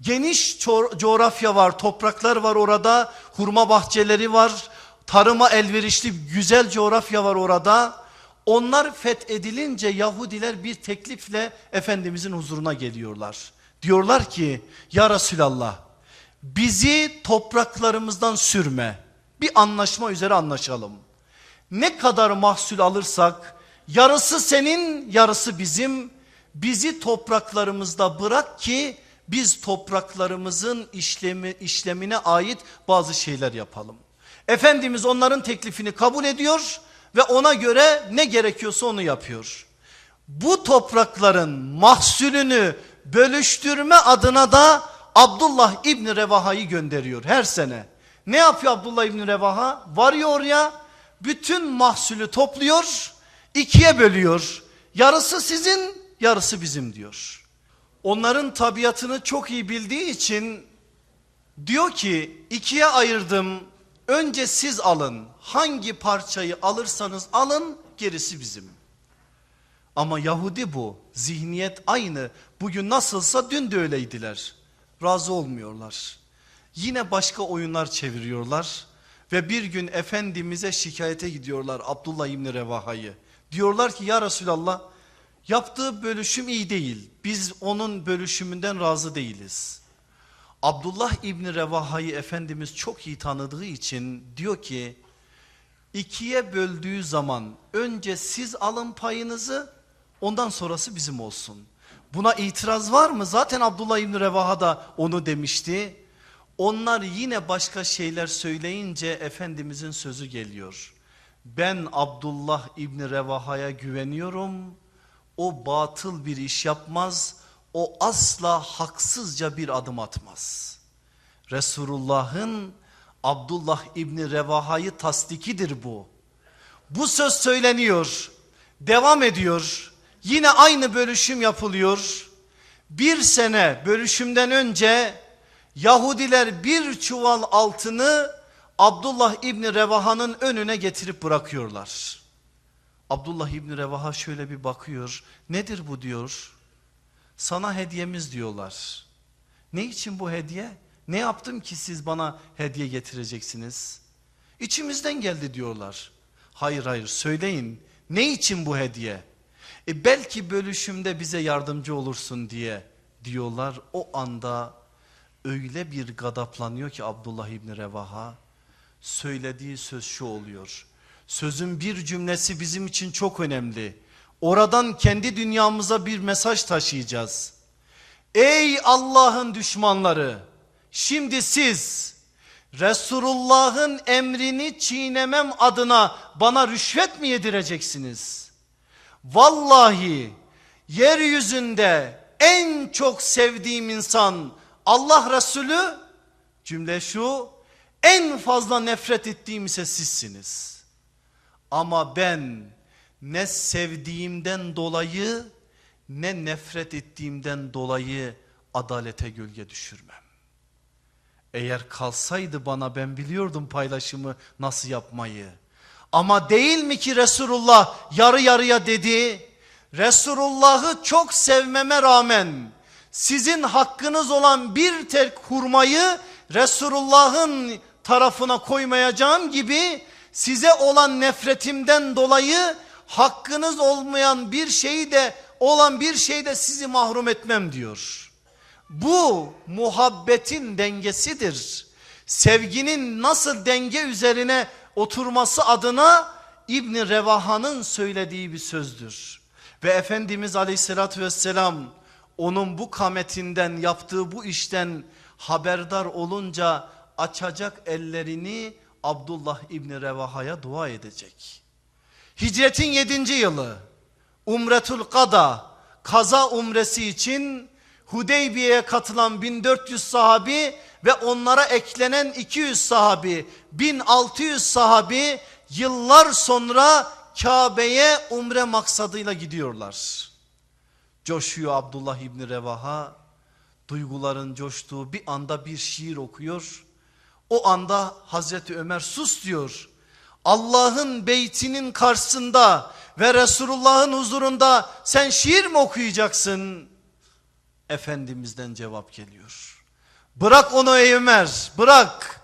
Geniş coğrafya var, topraklar var orada, hurma bahçeleri var, tarıma elverişli güzel coğrafya var orada. Onlar fethedilince Yahudiler bir teklifle Efendimizin huzuruna geliyorlar. Diyorlar ki ya Resulallah bizi topraklarımızdan sürme. Bir anlaşma üzere anlaşalım. Ne kadar mahsul alırsak yarısı senin yarısı bizim. Bizi topraklarımızda bırak ki biz topraklarımızın işlemi, işlemine ait bazı şeyler yapalım. Efendimiz onların teklifini kabul ediyor ve ona göre ne gerekiyorsa onu yapıyor. Bu toprakların mahsulünü bölüştürme adına da Abdullah İbni Revaha'yı gönderiyor her sene. Ne yapıyor Abdullah İbni Revaha? Varıyor oraya bütün mahsulü topluyor ikiye bölüyor. Yarısı sizin yarısı bizim diyor. Onların tabiatını çok iyi bildiği için diyor ki ikiye ayırdım önce siz alın hangi parçayı alırsanız alın gerisi bizim. Ama Yahudi bu zihniyet aynı bugün nasılsa dün de öyleydiler razı olmuyorlar. Yine başka oyunlar çeviriyorlar ve bir gün Efendimiz'e şikayete gidiyorlar Abdullah İbni Revaha'yı. Diyorlar ki ya Resulallah yaptığı bölüşüm iyi değil. Biz onun bölüşümünden razı değiliz. Abdullah İbni Revaha'yı Efendimiz çok iyi tanıdığı için diyor ki ikiye böldüğü zaman önce siz alın payınızı ondan sonrası bizim olsun. Buna itiraz var mı? Zaten Abdullah İbni Revaha da onu demişti. Onlar yine başka şeyler söyleyince Efendimizin sözü geliyor. Ben Abdullah İbni Revaha'ya güveniyorum. O batıl bir iş yapmaz. O asla haksızca bir adım atmaz. Resulullah'ın Abdullah İbni Revaha'yı tasdikidir bu. Bu söz söyleniyor. Devam ediyor. Yine aynı bölüşüm yapılıyor. Bir sene bölüşümden önce Yahudiler bir çuval altını Abdullah İbni Revaha'nın önüne getirip bırakıyorlar. Abdullah İbni Revaha şöyle bir bakıyor. Nedir bu diyor. Sana hediyemiz diyorlar. Ne için bu hediye? Ne yaptım ki siz bana hediye getireceksiniz? İçimizden geldi diyorlar. Hayır hayır söyleyin. Ne için bu hediye? E belki bölüşümde bize yardımcı olursun diye diyorlar. O anda öyle bir gadaplanıyor ki Abdullah İbni Revaha söylediği söz şu oluyor. Sözün bir cümlesi bizim için çok önemli. Oradan kendi dünyamıza bir mesaj taşıyacağız. Ey Allah'ın düşmanları şimdi siz Resulullah'ın emrini çiğnemem adına bana rüşvet mi yedireceksiniz? Vallahi yeryüzünde en çok sevdiğim insan Allah Resulü cümle şu en fazla nefret ettiğim ise sizsiniz. Ama ben ne sevdiğimden dolayı ne nefret ettiğimden dolayı adalete gölge düşürmem. Eğer kalsaydı bana ben biliyordum paylaşımı nasıl yapmayı. Ama değil mi ki Resulullah yarı yarıya dedi. Resulullah'ı çok sevmeme rağmen sizin hakkınız olan bir tek hurmayı Resulullah'ın tarafına koymayacağım gibi size olan nefretimden dolayı hakkınız olmayan bir şeyi de olan bir şeyde sizi mahrum etmem diyor. Bu muhabbetin dengesidir. Sevginin nasıl denge üzerine oturması adına İbni Revaha'nın söylediği bir sözdür. Ve Efendimiz aleyhissalatü vesselam onun bu kametinden yaptığı bu işten haberdar olunca açacak ellerini Abdullah İbni Revaha'ya dua edecek. Hicretin yedinci yılı Umretul Kada kaza umresi için Hudeybiye'ye katılan 1400 sahabi ve onlara eklenen 200 sahabi 1600 sahabi yıllar sonra Kabe'ye umre maksadıyla gidiyorlar. Coşuyor Abdullah İbni Revaha duyguların coştuğu bir anda bir şiir okuyor. O anda Hazreti Ömer sus diyor. Allah'ın beytinin karşısında ve Resulullah'ın huzurunda sen şiir mi okuyacaksın? Efendimiz'den cevap geliyor. Bırak onu ey Ömer bırak.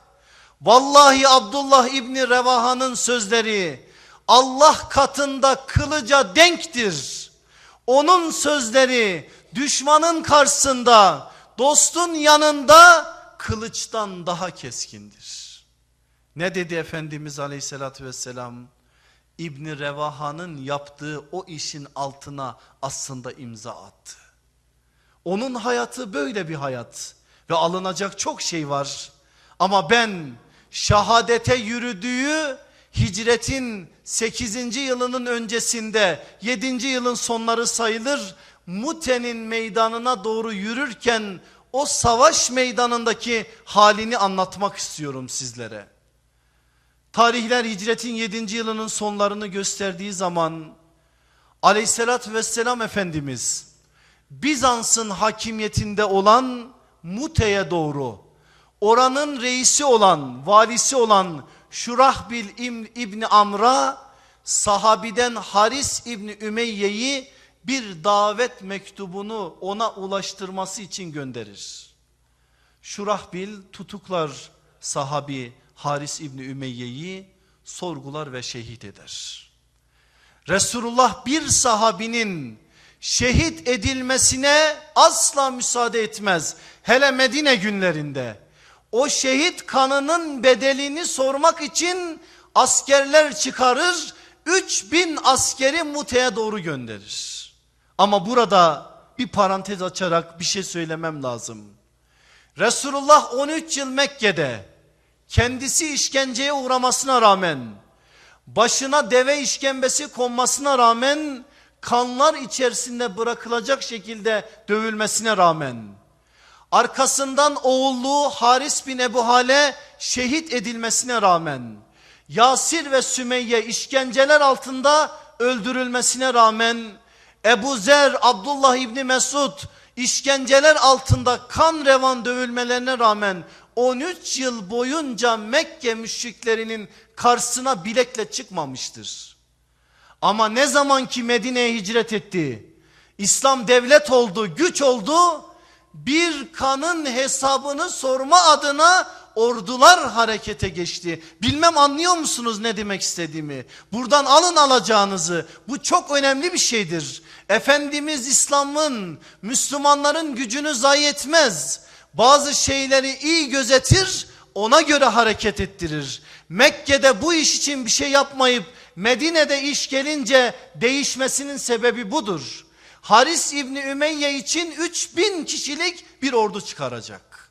Vallahi Abdullah İbni Revaha'nın sözleri Allah katında kılıca denktir. Onun sözleri düşmanın karşısında dostun yanında kılıçtan daha keskindir. Ne dedi Efendimiz aleyhissalatü vesselam? İbni Revaha'nın yaptığı o işin altına aslında imza attı. Onun hayatı böyle bir hayat ve alınacak çok şey var. Ama ben şahadete yürüdüğü hicretin 8. yılının öncesinde 7. yılın sonları sayılır. Mute'nin meydanına doğru yürürken o savaş meydanındaki halini anlatmak istiyorum sizlere. Tarihler hicretin 7. yılının sonlarını gösterdiği zaman aleyhissalatü vesselam Efendimiz Bizans'ın hakimiyetinde olan Mute'ye doğru oranın reisi olan valisi olan Şurahbil İbni Amr'a sahabiden Haris İbni Ümeyye'yi bir davet mektubunu ona ulaştırması için gönderir. Şurahbil tutuklar sahabi Haris İbni Ümeyye'yi sorgular ve şehit eder. Resulullah bir sahabinin şehit edilmesine asla müsaade etmez. Hele Medine günlerinde o şehit kanının bedelini sormak için askerler çıkarır. 3000 askeri Mute'ye doğru gönderir. Ama burada bir parantez açarak bir şey söylemem lazım. Resulullah 13 yıl Mekke'de kendisi işkenceye uğramasına rağmen başına deve işkembesi konmasına rağmen kanlar içerisinde bırakılacak şekilde dövülmesine rağmen arkasından oğulluğu Haris bin Ebu Hale şehit edilmesine rağmen Yasir ve Sümeyye işkenceler altında öldürülmesine rağmen Ebu Zer, Abdullah İbni Mesud işkenceler altında kan revan dövülmelerine rağmen 13 yıl boyunca Mekke müşriklerinin karşısına bilekle çıkmamıştır. Ama ne zaman ki Medine'ye hicret etti, İslam devlet oldu, güç oldu, bir kanın hesabını sorma adına ordular harekete geçti. Bilmem anlıyor musunuz ne demek istediğimi? Buradan alın alacağınızı. Bu çok önemli bir şeydir. Efendimiz İslam'ın, Müslümanların gücünü zayi etmez. Bazı şeyleri iyi gözetir, ona göre hareket ettirir. Mekke'de bu iş için bir şey yapmayıp Medine'de iş gelince değişmesinin sebebi budur. Haris İbni Ümeyye için 3000 kişilik bir ordu çıkaracak.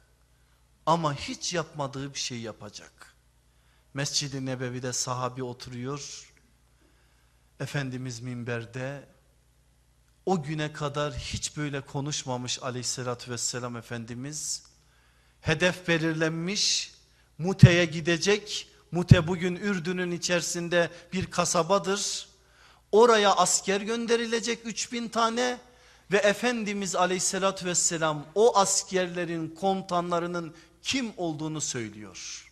Ama hiç yapmadığı bir şey yapacak. Mescid-i Nebevi'de sahabi oturuyor. Efendimiz minberde o güne kadar hiç böyle konuşmamış aleyhissalatü vesselam Efendimiz. Hedef belirlenmiş Mute'ye gidecek. Mute bugün Ürdün'ün içerisinde bir kasabadır. Oraya asker gönderilecek 3000 tane ve Efendimiz aleyhissalatü vesselam o askerlerin komutanlarının kim olduğunu söylüyor.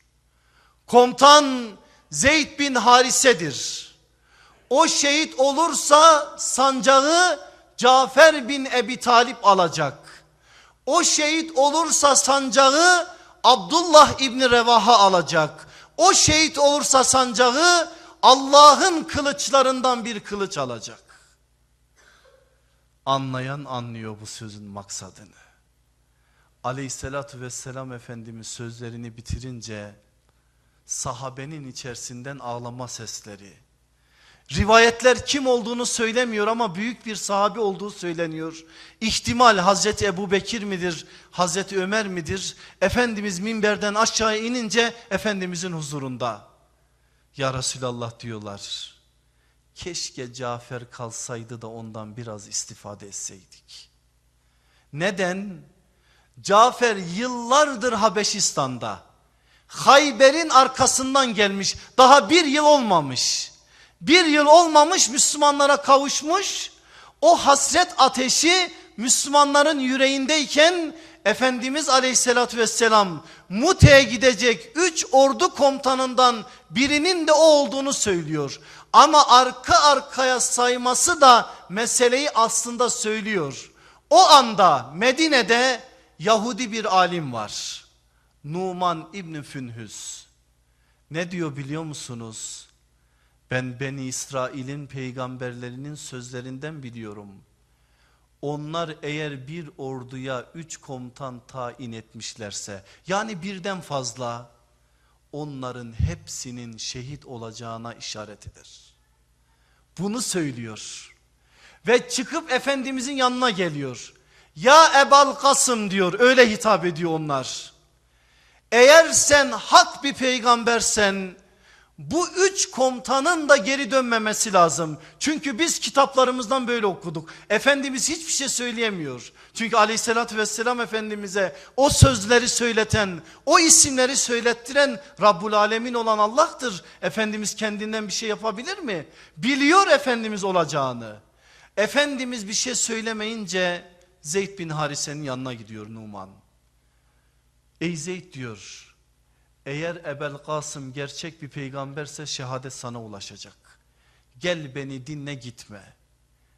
Komutan Zeyd bin Harise'dir. O şehit olursa sancağı Cafer bin Ebi Talip alacak. O şehit olursa sancağı Abdullah İbni Revaha alacak. O şehit olursa sancağı Allah'ın kılıçlarından bir kılıç alacak. Anlayan anlıyor bu sözün maksadını. Aleyhissalatü vesselam Efendimiz sözlerini bitirince sahabenin içerisinden ağlama sesleri. Rivayetler kim olduğunu söylemiyor ama büyük bir sahabi olduğu söyleniyor. İhtimal Hazreti Ebu Bekir midir, Hazreti Ömer midir? Efendimiz minberden aşağı inince Efendimizin huzurunda. Ya Resulallah diyorlar. Keşke Cafer kalsaydı da ondan biraz istifade etseydik. Neden? Cafer yıllardır Habeşistan'da. Hayber'in arkasından gelmiş. Daha bir yıl olmamış. Bir yıl olmamış Müslümanlara kavuşmuş. O hasret ateşi Müslümanların yüreğindeyken Efendimiz aleyhissalatü vesselam Mute'ye gidecek 3 ordu komutanından birinin de o olduğunu söylüyor. Ama arka arkaya sayması da meseleyi aslında söylüyor. O anda Medine'de Yahudi bir alim var. Numan İbni Fünhüs. Ne diyor biliyor musunuz? Ben Beni İsrail'in peygamberlerinin sözlerinden biliyorum. Onlar eğer bir orduya üç komutan tayin etmişlerse yani birden fazla onların hepsinin şehit olacağına işaret eder. Bunu söylüyor ve çıkıp Efendimizin yanına geliyor. Ya Ebal Kasım diyor öyle hitap ediyor onlar. Eğer sen hak bir peygambersen bu üç komutanın da geri dönmemesi lazım. Çünkü biz kitaplarımızdan böyle okuduk. Efendimiz hiçbir şey söyleyemiyor. Çünkü aleyhissalatü vesselam Efendimiz'e o sözleri söyleten, o isimleri söylettiren Rabbul Alemin olan Allah'tır. Efendimiz kendinden bir şey yapabilir mi? Biliyor Efendimiz olacağını. Efendimiz bir şey söylemeyince Zeyd bin Harise'nin yanına gidiyor Numan. Ey Zeyd diyor eğer Ebel Kasım gerçek bir peygamberse şehadet sana ulaşacak. Gel beni dinle gitme.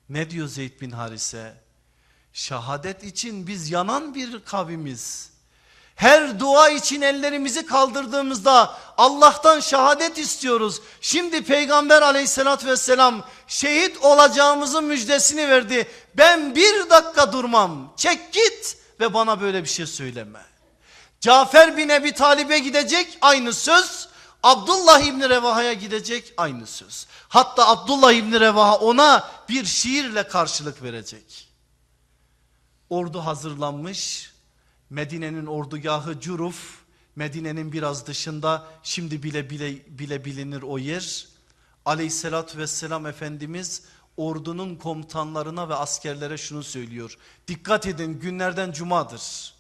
Ne diyor Zeyd bin Harise? Şehadet için biz yanan bir kavimiz. Her dua için ellerimizi kaldırdığımızda Allah'tan şehadet istiyoruz. Şimdi Peygamber aleyhissalatü vesselam şehit olacağımızın müjdesini verdi. Ben bir dakika durmam. Çek git ve bana böyle bir şey söyleme. Cafer bin Ebi Talib'e gidecek aynı söz. Abdullah İbni Revaha'ya gidecek aynı söz. Hatta Abdullah İbni Revaha ona bir şiirle karşılık verecek. Ordu hazırlanmış. Medine'nin ordugahı Curuf. Medine'nin biraz dışında şimdi bile bile bile bilinir o yer. Aleyhissalatü vesselam Efendimiz ordunun komutanlarına ve askerlere şunu söylüyor. Dikkat edin günlerden cumadır.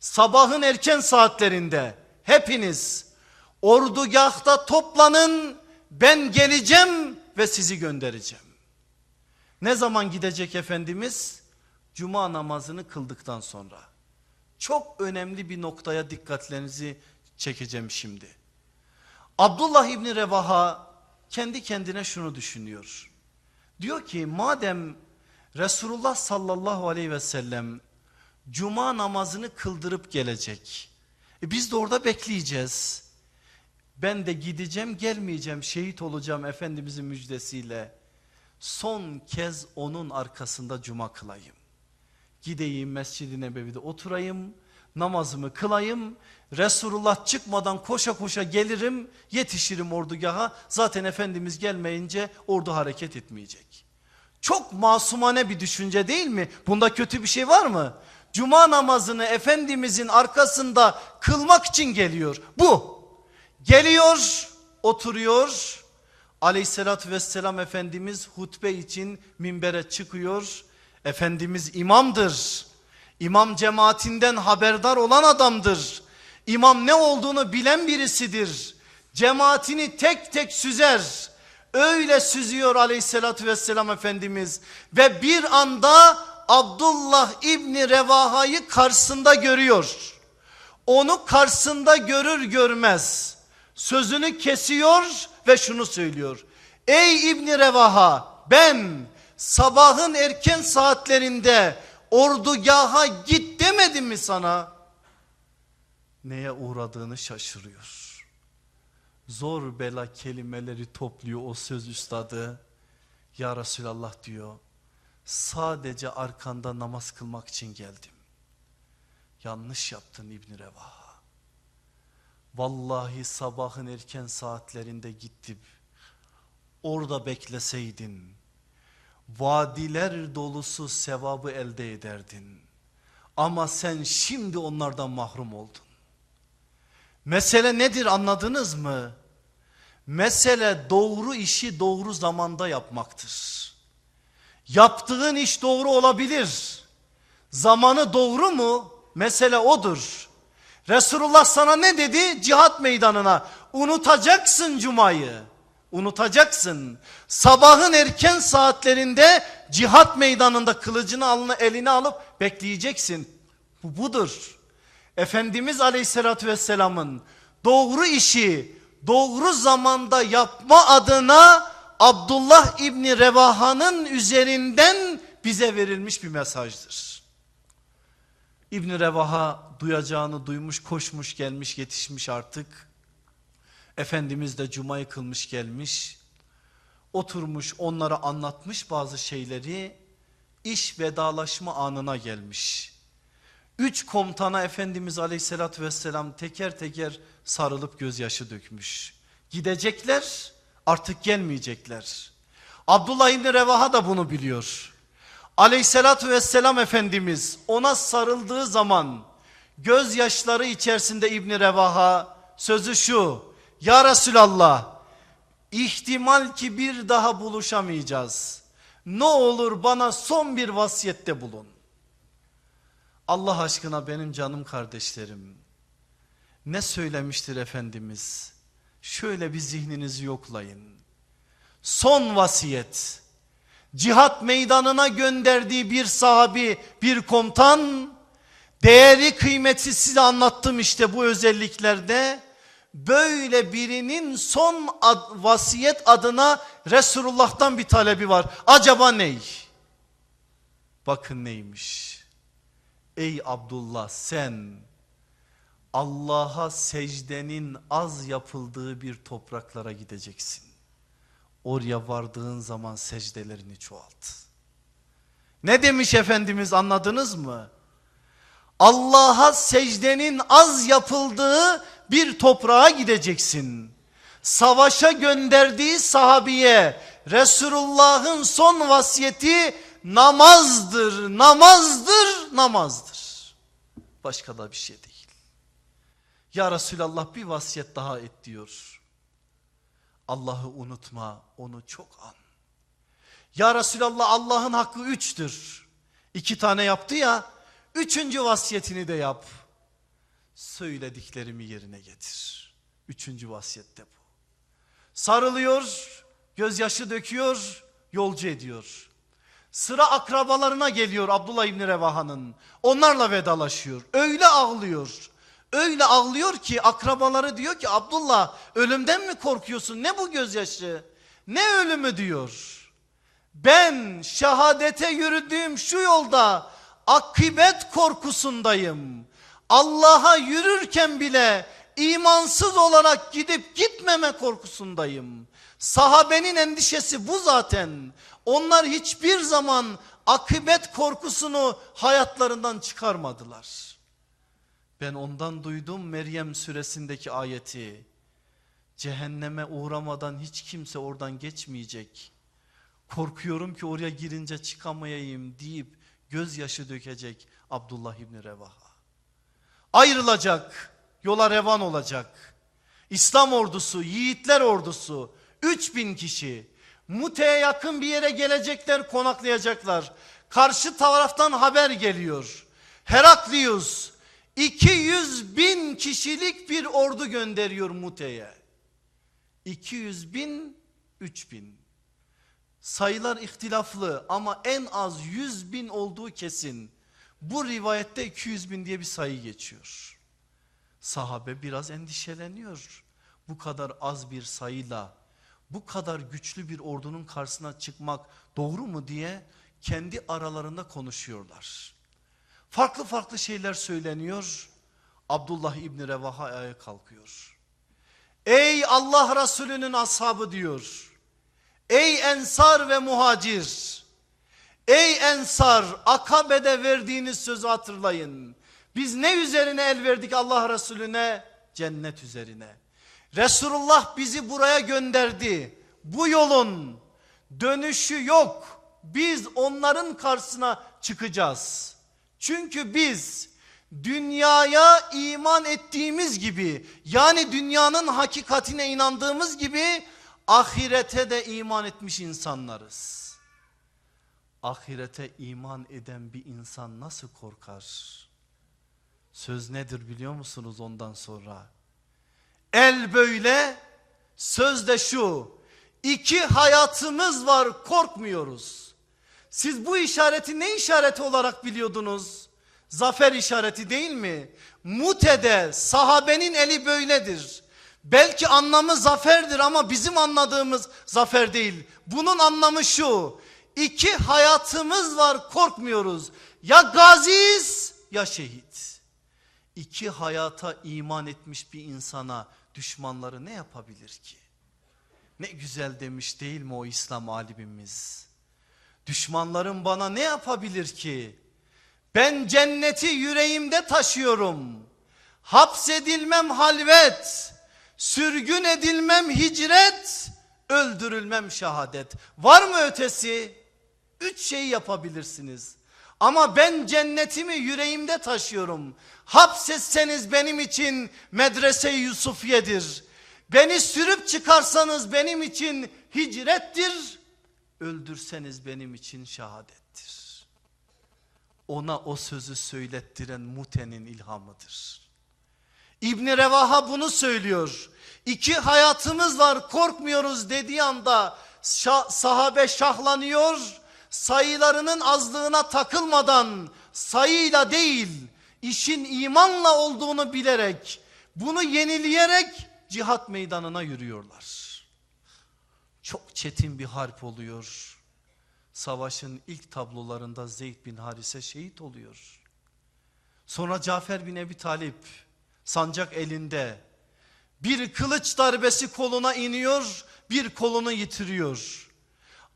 Sabahın erken saatlerinde hepiniz ordugahta toplanın ben geleceğim ve sizi göndereceğim. Ne zaman gidecek Efendimiz? Cuma namazını kıldıktan sonra. Çok önemli bir noktaya dikkatlerinizi çekeceğim şimdi. Abdullah İbni Revaha kendi kendine şunu düşünüyor. Diyor ki madem Resulullah sallallahu aleyhi ve sellem cuma namazını kıldırıp gelecek. E biz de orada bekleyeceğiz. Ben de gideceğim gelmeyeceğim şehit olacağım Efendimizin müjdesiyle. Son kez onun arkasında cuma kılayım. Gideyim Mescid-i Nebevi'de oturayım namazımı kılayım. Resulullah çıkmadan koşa koşa gelirim yetişirim ordugaha. Zaten Efendimiz gelmeyince ordu hareket etmeyecek. Çok masumane bir düşünce değil mi? Bunda kötü bir şey var mı? Cuma namazını Efendimizin arkasında kılmak için geliyor. Bu. Geliyor, oturuyor. Aleyhissalatü vesselam Efendimiz hutbe için minbere çıkıyor. Efendimiz imamdır. İmam cemaatinden haberdar olan adamdır. İmam ne olduğunu bilen birisidir. Cemaatini tek tek süzer. Öyle süzüyor aleyhissalatü vesselam Efendimiz. Ve bir anda Abdullah İbni Revaha'yı karşısında görüyor. Onu karşısında görür görmez sözünü kesiyor ve şunu söylüyor. Ey İbni Revaha ben sabahın erken saatlerinde ordugaha git demedim mi sana? Neye uğradığını şaşırıyor. Zor bela kelimeleri topluyor o söz üstadı. Ya Resulallah diyor sadece arkanda namaz kılmak için geldim. Yanlış yaptın İbni Revaha. Vallahi sabahın erken saatlerinde gittim. Orada bekleseydin vadiler dolusu sevabı elde ederdin. Ama sen şimdi onlardan mahrum oldun. Mesele nedir anladınız mı? Mesele doğru işi doğru zamanda yapmaktır. Yaptığın iş doğru olabilir. Zamanı doğru mu? Mesele odur. Resulullah sana ne dedi? Cihat meydanına. Unutacaksın cumayı. Unutacaksın. Sabahın erken saatlerinde cihat meydanında kılıcını alını eline alıp bekleyeceksin. Bu budur. Efendimiz Aleyhisselatü Vesselam'ın doğru işi doğru zamanda yapma adına Abdullah İbni Revaha'nın üzerinden bize verilmiş bir mesajdır. İbni Revaha duyacağını duymuş koşmuş gelmiş yetişmiş artık. Efendimiz de cumayı kılmış gelmiş. Oturmuş onlara anlatmış bazı şeyleri iş vedalaşma anına gelmiş. Üç komutana Efendimiz aleyhissalatü vesselam teker teker sarılıp gözyaşı dökmüş. Gidecekler artık gelmeyecekler. Abdullah İbni Revaha da bunu biliyor. Aleyhissalatü vesselam Efendimiz ona sarıldığı zaman gözyaşları içerisinde İbni Revaha sözü şu. Ya Resulallah ihtimal ki bir daha buluşamayacağız. Ne olur bana son bir vasiyette bulun. Allah aşkına benim canım kardeşlerim. Ne söylemiştir Efendimiz? Şöyle bir zihninizi yoklayın. Son vasiyet. Cihat meydanına gönderdiği bir sahabi, bir komutan. Değeri kıymeti size anlattım işte bu özelliklerde. Böyle birinin son ad, vasiyet adına Resulullah'tan bir talebi var. Acaba ney? Bakın neymiş? Ey Abdullah sen Allah'a secdenin az yapıldığı bir topraklara gideceksin. Oraya vardığın zaman secdelerini çoğalt. Ne demiş Efendimiz anladınız mı? Allah'a secdenin az yapıldığı bir toprağa gideceksin. Savaşa gönderdiği sahabiye Resulullah'ın son vasiyeti namazdır, namazdır, namazdır. Başka da bir şey değil. Ya Resulallah bir vasiyet daha et diyor. Allah'ı unutma, onu çok an. Ya Resulallah Allah'ın hakkı üçtür. İki tane yaptı ya, üçüncü vasiyetini de yap. Söylediklerimi yerine getir. Üçüncü vasiyette bu. Sarılıyor, gözyaşı döküyor, yolcu ediyor. Sıra akrabalarına geliyor Abdullah İbni Revaha'nın. Onlarla vedalaşıyor. Öyle ağlıyor. Öyle ağlıyor ki akrabaları diyor ki Abdullah ölümden mi korkuyorsun? Ne bu gözyaşı? Ne ölümü diyor. Ben şehadete yürüdüğüm şu yolda akibet korkusundayım. Allah'a yürürken bile imansız olarak gidip gitmeme korkusundayım. Sahabenin endişesi bu zaten. Onlar hiçbir zaman akıbet korkusunu hayatlarından çıkarmadılar. Ben ondan duydum Meryem suresindeki ayeti. Cehenneme uğramadan hiç kimse oradan geçmeyecek. Korkuyorum ki oraya girince çıkamayayım deyip gözyaşı dökecek Abdullah İbni Revaha. Ayrılacak, yola revan olacak. İslam ordusu, yiğitler ordusu, 3000 kişi Mute'ye yakın bir yere gelecekler, konaklayacaklar. Karşı taraftan haber geliyor. Heraklius 200 bin kişilik bir ordu gönderiyor Mute'ye. 200 bin, 3 bin. Sayılar ihtilaflı ama en az 100 bin olduğu kesin. Bu rivayette 200 bin diye bir sayı geçiyor. Sahabe biraz endişeleniyor. Bu kadar az bir sayıyla bu kadar güçlü bir ordunun karşısına çıkmak doğru mu diye kendi aralarında konuşuyorlar. Farklı farklı şeyler söyleniyor. Abdullah İbni Revaha ayağa kalkıyor. Ey Allah Resulü'nün ashabı diyor. Ey ensar ve muhacir. Ey ensar Akabe'de verdiğiniz sözü hatırlayın. Biz ne üzerine el verdik Allah Resulüne? Cennet üzerine. Resulullah bizi buraya gönderdi. Bu yolun dönüşü yok. Biz onların karşısına çıkacağız. Çünkü biz dünyaya iman ettiğimiz gibi yani dünyanın hakikatine inandığımız gibi ahirete de iman etmiş insanlarız. Ahirete iman eden bir insan nasıl korkar? Söz nedir biliyor musunuz ondan sonra? El böyle, söz de şu. İki hayatımız var korkmuyoruz. Siz bu işareti ne işareti olarak biliyordunuz? Zafer işareti değil mi? Mute'de sahabenin eli böyledir. Belki anlamı zaferdir ama bizim anladığımız zafer değil. Bunun anlamı şu. İki hayatımız var korkmuyoruz. Ya gaziyiz ya şehit. İki hayata iman etmiş bir insana düşmanları ne yapabilir ki? Ne güzel demiş değil mi o İslam alimimiz? Düşmanlarım bana ne yapabilir ki? Ben cenneti yüreğimde taşıyorum. Hapsedilmem halvet, sürgün edilmem hicret, öldürülmem şehadet. Var mı ötesi? Üç şey yapabilirsiniz. Ama ben cennetimi yüreğimde taşıyorum. Hapsetseniz benim için medrese Yusufiye'dir. Beni sürüp çıkarsanız benim için hicrettir. Öldürseniz benim için şehadettir. Ona o sözü söylettiren Mute'nin ilhamıdır. İbni Revaha bunu söylüyor. İki hayatımız var korkmuyoruz dediği anda şah, sahabe şahlanıyor. Sayılarının azlığına takılmadan sayıyla değil işin imanla olduğunu bilerek bunu yenileyerek cihat meydanına yürüyorlar. Çok çetin bir harp oluyor. Savaşın ilk tablolarında Zeyd bin Harise şehit oluyor. Sonra Cafer bin Ebi Talip sancak elinde bir kılıç darbesi koluna iniyor bir kolunu yitiriyor.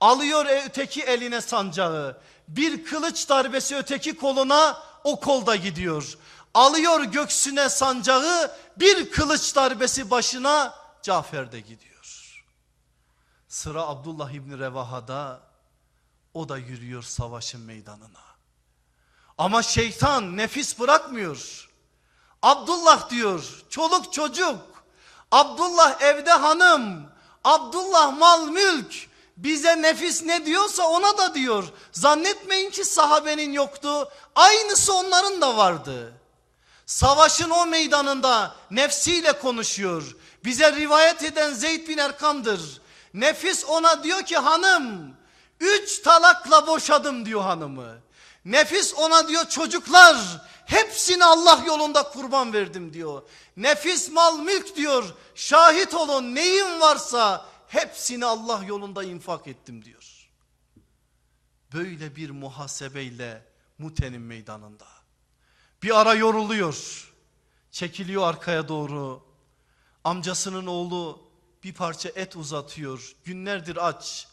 Alıyor öteki eline sancağı bir kılıç darbesi öteki koluna o kolda gidiyor. Alıyor göksüne sancağı bir kılıç darbesi başına Cafer de gidiyor. Sıra Abdullah İbni Revaha'da o da yürüyor savaşın meydanına. Ama şeytan nefis bırakmıyor. Abdullah diyor çoluk çocuk. Abdullah evde hanım. Abdullah mal mülk. Bize nefis ne diyorsa ona da diyor. Zannetmeyin ki sahabenin yoktu. Aynısı onların da vardı. Savaşın o meydanında nefsiyle konuşuyor. Bize rivayet eden Zeyd bin Erkam'dır. Nefis ona diyor ki hanım üç talakla boşadım diyor hanımı. Nefis ona diyor çocuklar hepsini Allah yolunda kurban verdim diyor. Nefis mal mülk diyor şahit olun neyim varsa hepsini Allah yolunda infak ettim diyor. Böyle bir muhasebeyle Mute'nin meydanında. Bir ara yoruluyor. Çekiliyor arkaya doğru. Amcasının oğlu bir parça et uzatıyor. Günlerdir aç.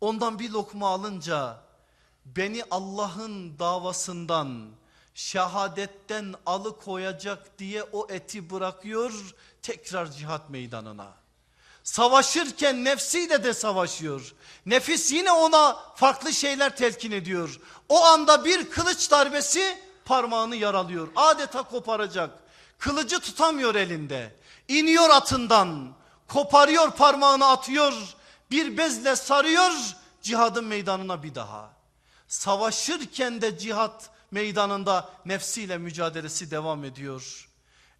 Ondan bir lokma alınca beni Allah'ın davasından, şehadetten alıkoyacak diye o eti bırakıyor tekrar cihat meydanına. Savaşırken nefsiyle de savaşıyor. Nefis yine ona farklı şeyler telkin ediyor. O anda bir kılıç darbesi parmağını yaralıyor. Adeta koparacak. Kılıcı tutamıyor elinde. İniyor atından. Koparıyor parmağını atıyor. Bir bezle sarıyor cihadın meydanına bir daha. Savaşırken de cihat meydanında nefsiyle mücadelesi devam ediyor.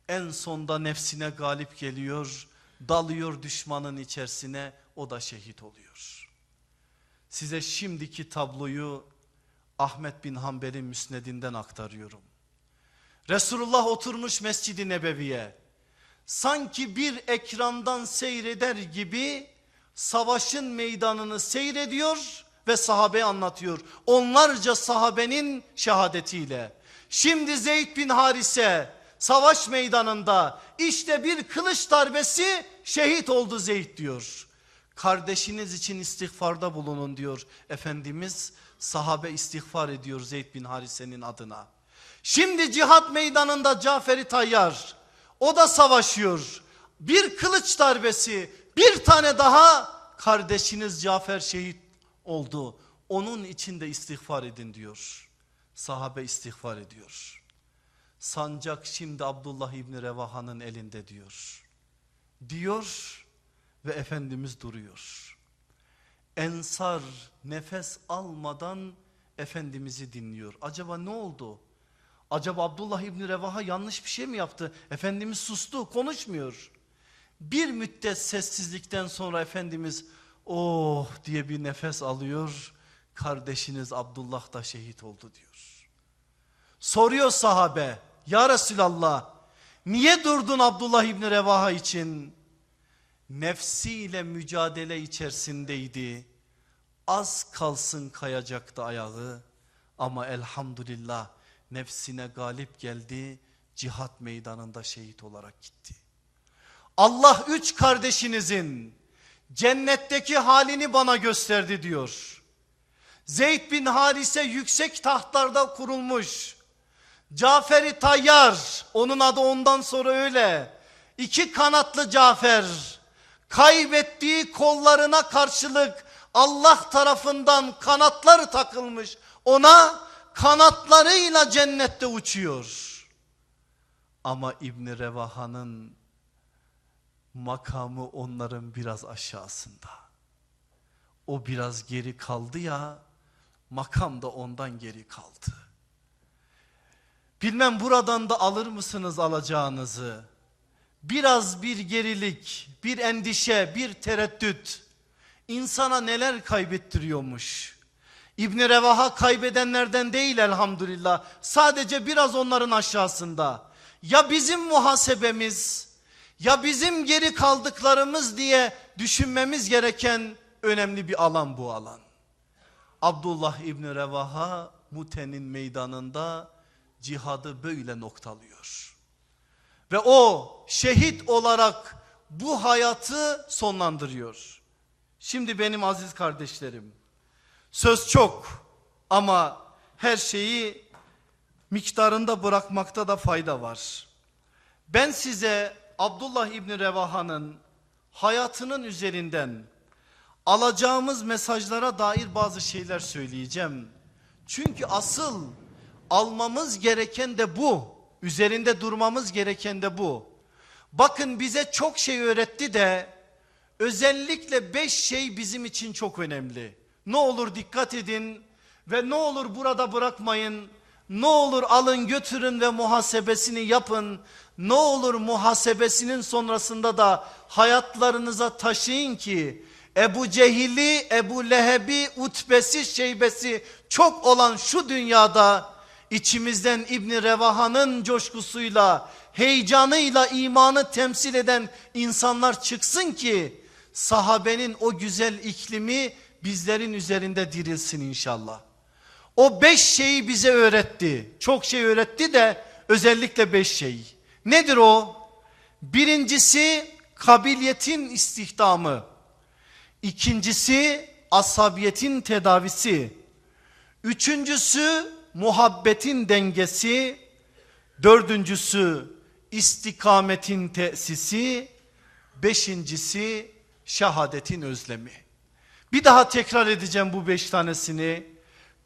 En sonda nefsine galip geliyor. Dalıyor düşmanın içerisine o da şehit oluyor. Size şimdiki tabloyu Ahmet bin Hanbel'in müsnedinden aktarıyorum. Resulullah oturmuş Mescid-i Nebevi'ye. Sanki bir ekrandan seyreder gibi savaşın meydanını seyrediyor ve sahabe anlatıyor. Onlarca sahabenin şehadetiyle. Şimdi Zeyd bin Harise savaş meydanında işte bir kılıç darbesi şehit oldu Zeyd diyor. Kardeşiniz için istiğfarda bulunun diyor Efendimiz. Sahabe istiğfar ediyor Zeyd bin Harise'nin adına. Şimdi cihat meydanında Caferi Tayyar o da savaşıyor. Bir kılıç darbesi bir tane daha kardeşiniz Cafer şehit oldu. Onun için de istiğfar edin diyor. Sahabe istiğfar ediyor. Sancak şimdi Abdullah İbni Revaha'nın elinde diyor. Diyor ve Efendimiz duruyor. Ensar nefes almadan Efendimiz'i dinliyor. Acaba ne oldu? Acaba Abdullah İbni Revaha yanlış bir şey mi yaptı? Efendimiz sustu konuşmuyor. Bir müddet sessizlikten sonra Efendimiz oh diye bir nefes alıyor. Kardeşiniz Abdullah da şehit oldu diyor. Soruyor sahabe ya Resulallah niye durdun Abdullah İbni Revaha için? Nefsiyle mücadele içerisindeydi. Az kalsın kayacaktı ayağı ama elhamdülillah nefsine galip geldi. Cihat meydanında şehit olarak gitti. Allah üç kardeşinizin cennetteki halini bana gösterdi diyor. Zeyd bin Harise yüksek tahtlarda kurulmuş. Cafer-i Tayyar onun adı ondan sonra öyle. İki kanatlı Cafer kaybettiği kollarına karşılık Allah tarafından kanatları takılmış. Ona kanatlarıyla cennette uçuyor. Ama İbni Revaha'nın makamı onların biraz aşağısında. O biraz geri kaldı ya makam da ondan geri kaldı. Bilmem buradan da alır mısınız alacağınızı? Biraz bir gerilik, bir endişe, bir tereddüt insana neler kaybettiriyormuş. İbni Revaha kaybedenlerden değil elhamdülillah. Sadece biraz onların aşağısında. Ya bizim muhasebemiz ya bizim geri kaldıklarımız diye düşünmemiz gereken önemli bir alan bu alan. Abdullah İbni Revaha Mute'nin meydanında cihadı böyle noktalıyor. Ve o şehit olarak bu hayatı sonlandırıyor. Şimdi benim aziz kardeşlerim söz çok ama her şeyi miktarında bırakmakta da fayda var. Ben size Abdullah İbni Revaha'nın hayatının üzerinden alacağımız mesajlara dair bazı şeyler söyleyeceğim. Çünkü asıl almamız gereken de bu. Üzerinde durmamız gereken de bu. Bakın bize çok şey öğretti de özellikle beş şey bizim için çok önemli. Ne olur dikkat edin ve ne olur burada bırakmayın. Ne olur alın götürün ve muhasebesini yapın. Ne olur muhasebesinin sonrasında da hayatlarınıza taşıyın ki Ebu Cehil'i, Ebu Leheb'i, Utbesi, Şeybesi çok olan şu dünyada içimizden İbni Revaha'nın coşkusuyla, heyecanıyla imanı temsil eden insanlar çıksın ki sahabenin o güzel iklimi bizlerin üzerinde dirilsin inşallah. O beş şeyi bize öğretti. Çok şey öğretti de özellikle beş şey. Nedir o? Birincisi kabiliyetin istihdamı. İkincisi asabiyetin tedavisi. Üçüncüsü muhabbetin dengesi. Dördüncüsü istikametin tesisi. Beşincisi şehadetin özlemi. Bir daha tekrar edeceğim bu beş tanesini.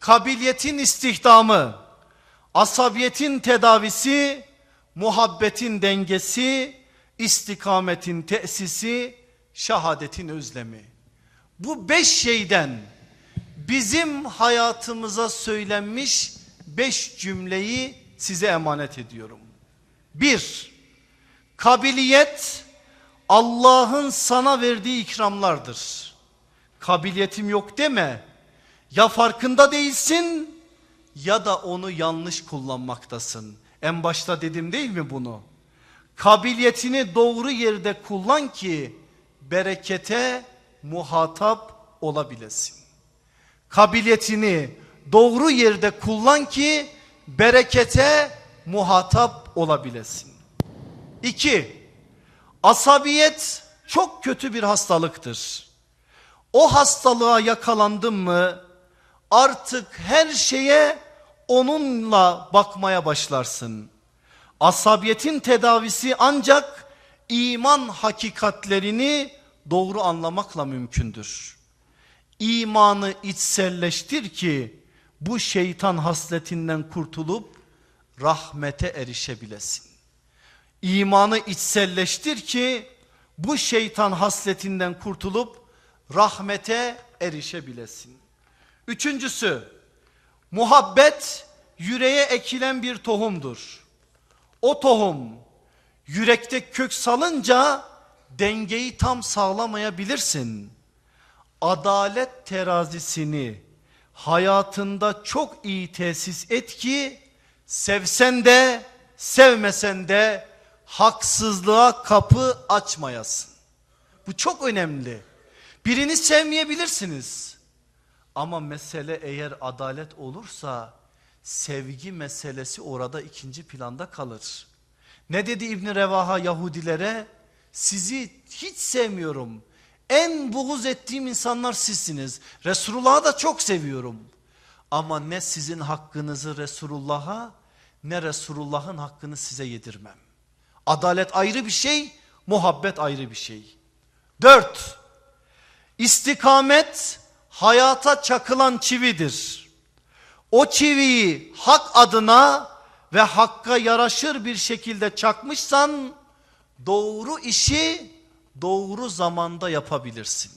Kabiliyetin istihdamı, asabiyetin tedavisi, muhabbetin dengesi, istikametin tesisi, şehadetin özlemi. Bu beş şeyden bizim hayatımıza söylenmiş beş cümleyi size emanet ediyorum. Bir, kabiliyet Allah'ın sana verdiği ikramlardır. Kabiliyetim yok deme. Ya farkında değilsin ya da onu yanlış kullanmaktasın. En başta dedim değil mi bunu? Kabiliyetini doğru yerde kullan ki berekete muhatap olabilesin. Kabiliyetini doğru yerde kullan ki berekete muhatap olabilesin. İki, asabiyet çok kötü bir hastalıktır. O hastalığa yakalandın mı artık her şeye onunla bakmaya başlarsın. Asabiyetin tedavisi ancak iman hakikatlerini doğru anlamakla mümkündür. İmanı içselleştir ki bu şeytan hasletinden kurtulup rahmete erişebilesin. İmanı içselleştir ki bu şeytan hasletinden kurtulup rahmete erişebilesin. Üçüncüsü muhabbet yüreğe ekilen bir tohumdur. O tohum yürekte kök salınca dengeyi tam sağlamayabilirsin. Adalet terazisini hayatında çok iyi tesis et ki Sevsen de sevmesen de haksızlığa kapı açmayasın. Bu çok önemli. Birini sevmeyebilirsiniz. Ama mesele eğer adalet olursa sevgi meselesi orada ikinci planda kalır. Ne dedi İbni Revaha Yahudilere? Sizi hiç sevmiyorum. En buğuz ettiğim insanlar sizsiniz. Resulullah'ı da çok seviyorum. Ama ne sizin hakkınızı Resulullah'a ne Resulullah'ın hakkını size yedirmem. Adalet ayrı bir şey, muhabbet ayrı bir şey. Dört, istikamet hayata çakılan çividir. O çiviyi hak adına ve hakka yaraşır bir şekilde çakmışsan doğru işi doğru zamanda yapabilirsin.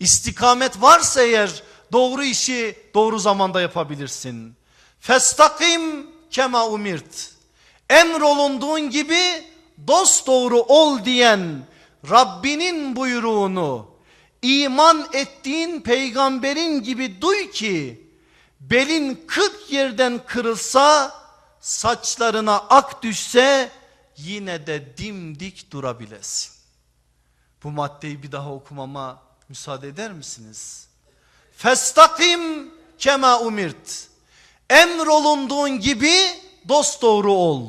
İstikamet varsa eğer doğru işi doğru zamanda yapabilirsin. Festakim kema umirt. Emrolunduğun gibi dost doğru ol diyen Rabbinin buyruğunu iman ettiğin peygamberin gibi duy ki belin kırk yerden kırılsa saçlarına ak düşse yine de dimdik durabilesin. Bu maddeyi bir daha okumama müsaade eder misiniz? Festakim kema umirt. Emrolunduğun gibi dost doğru ol.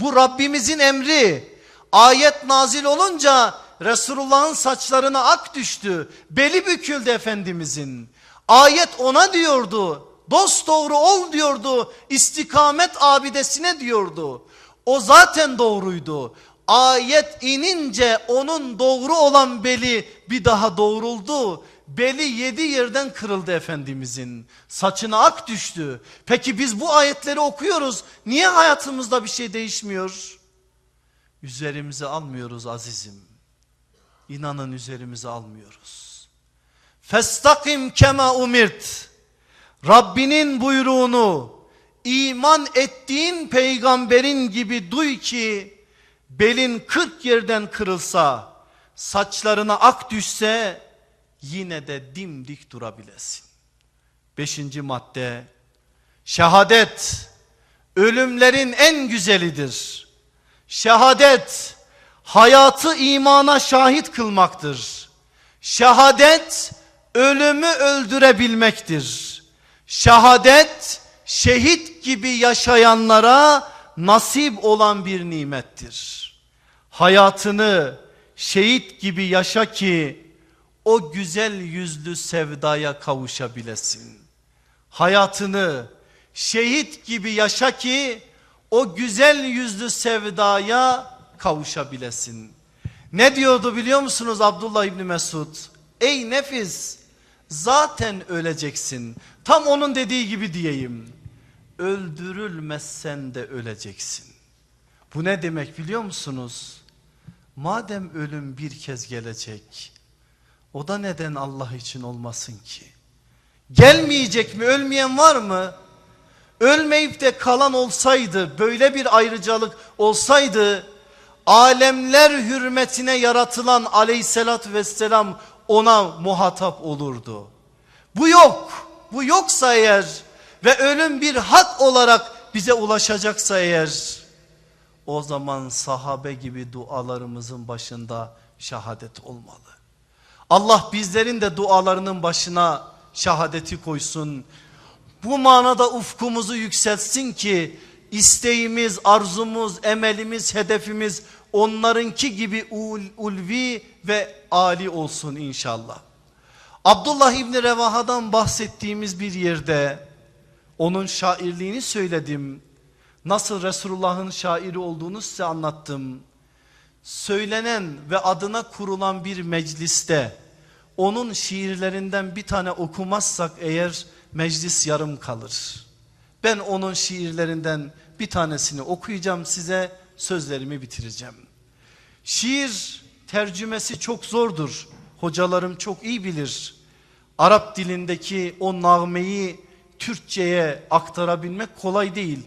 Bu Rabbimizin emri. Ayet nazil olunca Resulullah'ın saçlarına ak düştü. Beli büküldü Efendimizin. Ayet ona diyordu. Dost doğru ol diyordu. İstikamet abidesine diyordu. O zaten doğruydu. Ayet inince onun doğru olan beli bir daha doğruldu. Beli yedi yerden kırıldı Efendimizin. Saçına ak düştü. Peki biz bu ayetleri okuyoruz. Niye hayatımızda bir şey değişmiyor? Üzerimize almıyoruz azizim. İnanın üzerimize almıyoruz. Festakim kema umirt. Rabbinin buyruğunu iman ettiğin peygamberin gibi duy ki belin kırk yerden kırılsa saçlarına ak düşse yine de dimdik durabilesin. Beşinci madde şehadet ölümlerin en güzelidir. Şehadet hayatı imana şahit kılmaktır. Şehadet ölümü öldürebilmektir. Şehadet şehit gibi yaşayanlara nasip olan bir nimettir. Hayatını şehit gibi yaşa ki o güzel yüzlü sevdaya kavuşabilesin. Hayatını şehit gibi yaşa ki o güzel yüzlü sevdaya kavuşabilesin. Ne diyordu biliyor musunuz Abdullah İbni Mesud? Ey nefis zaten öleceksin. Tam onun dediği gibi diyeyim. Öldürülmezsen de öleceksin. Bu ne demek biliyor musunuz? Madem ölüm bir kez gelecek o da neden Allah için olmasın ki? Gelmeyecek mi? Ölmeyen var mı? Ölmeyip de kalan olsaydı, böyle bir ayrıcalık olsaydı, alemler hürmetine yaratılan aleyhissalatü vesselam ona muhatap olurdu. Bu yok. Bu yoksa eğer ve ölüm bir hak olarak bize ulaşacaksa eğer, o zaman sahabe gibi dualarımızın başında şehadet olmalı. Allah bizlerin de dualarının başına şehadeti koysun. Bu manada ufkumuzu yükseltsin ki isteğimiz, arzumuz, emelimiz, hedefimiz onlarınki gibi ul, ulvi ve ali olsun inşallah. Abdullah İbni Revaha'dan bahsettiğimiz bir yerde onun şairliğini söyledim. Nasıl Resulullah'ın şairi olduğunu size anlattım söylenen ve adına kurulan bir mecliste onun şiirlerinden bir tane okumazsak eğer meclis yarım kalır. Ben onun şiirlerinden bir tanesini okuyacağım size sözlerimi bitireceğim. Şiir tercümesi çok zordur. Hocalarım çok iyi bilir. Arap dilindeki o nağmeyi Türkçe'ye aktarabilmek kolay değil.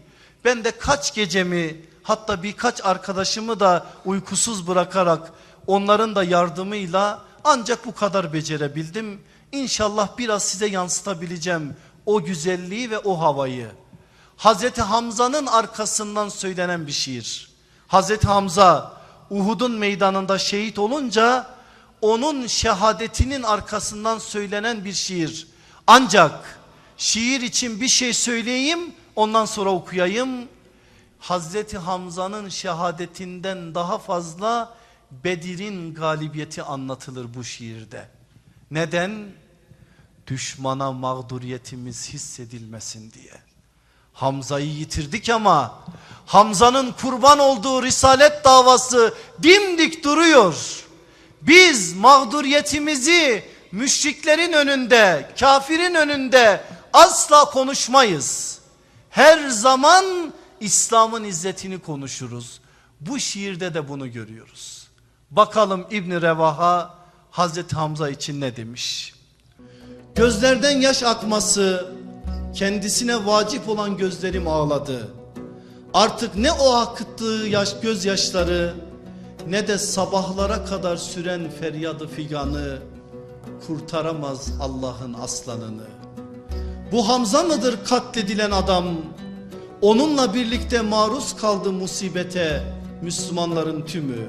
Ben de kaç gecemi hatta birkaç arkadaşımı da uykusuz bırakarak onların da yardımıyla ancak bu kadar becerebildim. İnşallah biraz size yansıtabileceğim o güzelliği ve o havayı. Hazreti Hamza'nın arkasından söylenen bir şiir. Hazreti Hamza Uhud'un meydanında şehit olunca onun şehadetinin arkasından söylenen bir şiir. Ancak şiir için bir şey söyleyeyim ondan sonra okuyayım. Hazreti Hamza'nın şehadetinden daha fazla Bedir'in galibiyeti anlatılır bu şiirde. Neden? Düşmana mağduriyetimiz hissedilmesin diye. Hamza'yı yitirdik ama Hamza'nın kurban olduğu risalet davası dimdik duruyor. Biz mağduriyetimizi müşriklerin önünde, kafirin önünde asla konuşmayız. Her zaman İslam'ın izzetini konuşuruz. Bu şiirde de bunu görüyoruz. Bakalım İbn Revaha Hazreti Hamza için ne demiş? Gözlerden yaş akması kendisine vacip olan gözlerim ağladı. Artık ne o akıttığı yaş gözyaşları ne de sabahlara kadar süren feryadı figanı kurtaramaz Allah'ın aslanını. Bu Hamza mıdır katledilen adam? Onunla birlikte maruz kaldı musibete Müslümanların tümü.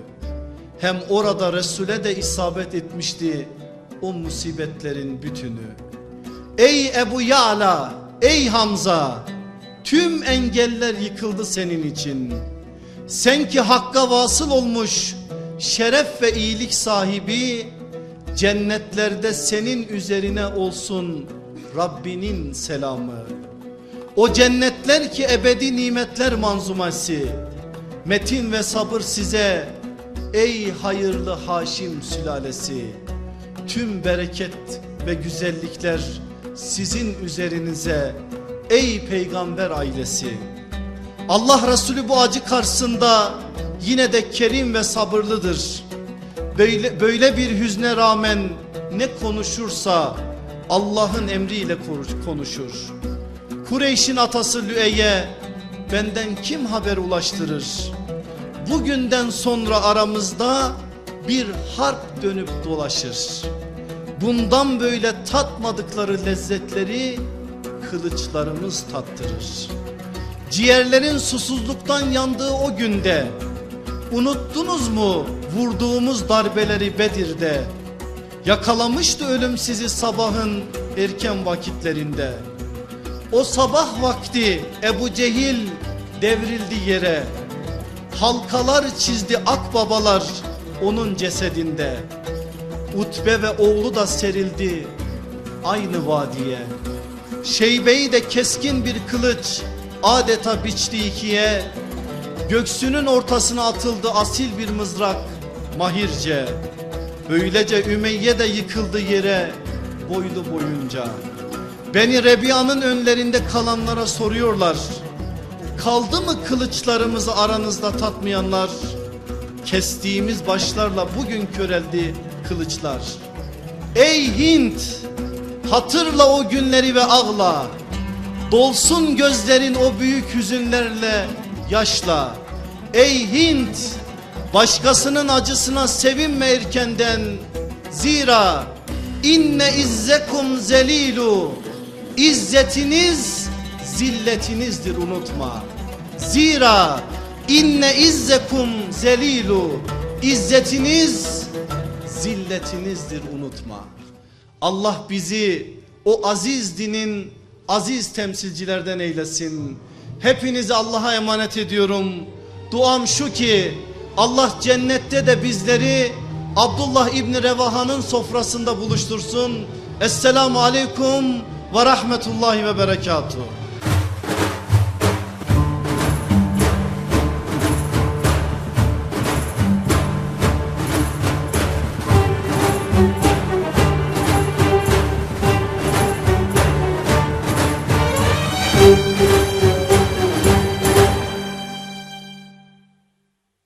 Hem orada Resul'e de isabet etmişti o musibetlerin bütünü. Ey Ebu Ya'la, ey Hamza, tüm engeller yıkıldı senin için. Sen ki hakka vasıl olmuş, şeref ve iyilik sahibi, cennetlerde senin üzerine olsun Rabbinin selamı. O cennetler ki ebedi nimetler manzuması, metin ve sabır size, ey hayırlı Haşim sülalesi, tüm bereket ve güzellikler sizin üzerinize ey peygamber ailesi. Allah Resulü bu acı karşısında yine de kerim ve sabırlıdır. Böyle, böyle bir hüzne rağmen ne konuşursa Allah'ın emriyle konuşur. Kureyş'in atası Lüeyye benden kim haber ulaştırır? Bugünden sonra aramızda bir harp dönüp dolaşır. Bundan böyle tatmadıkları lezzetleri kılıçlarımız tattırır. Ciğerlerin susuzluktan yandığı o günde unuttunuz mu vurduğumuz darbeleri Bedir'de? Yakalamıştı ölüm sizi sabahın erken vakitlerinde. O sabah vakti Ebu Cehil devrildi yere. Halkalar çizdi akbabalar onun cesedinde. Utbe ve oğlu da serildi aynı vadiye. Şeybeyi de keskin bir kılıç adeta biçti ikiye. Göksünün ortasına atıldı asil bir mızrak mahirce. Böylece Ümeyye de yıkıldı yere boylu boyunca. Beni Rebiya'nın önlerinde kalanlara soruyorlar. Kaldı mı kılıçlarımızı aranızda tatmayanlar? Kestiğimiz başlarla bugün köreldi kılıçlar. Ey Hint! Hatırla o günleri ve ağla. Dolsun gözlerin o büyük hüzünlerle, yaşla. Ey Hint! Başkasının acısına sevinme erkenden. Zira inne izzekum zelilu. İzzetiniz zilletinizdir unutma. Zira inne izzekum zelilu. İzzetiniz zilletinizdir unutma. Allah bizi o aziz dinin aziz temsilcilerden eylesin. Hepinizi Allah'a emanet ediyorum. Duam şu ki Allah cennette de bizleri Abdullah İbni Revaha'nın sofrasında buluştursun. Esselamu Aleyküm ve Rahmetullahi ve Berekatuhu.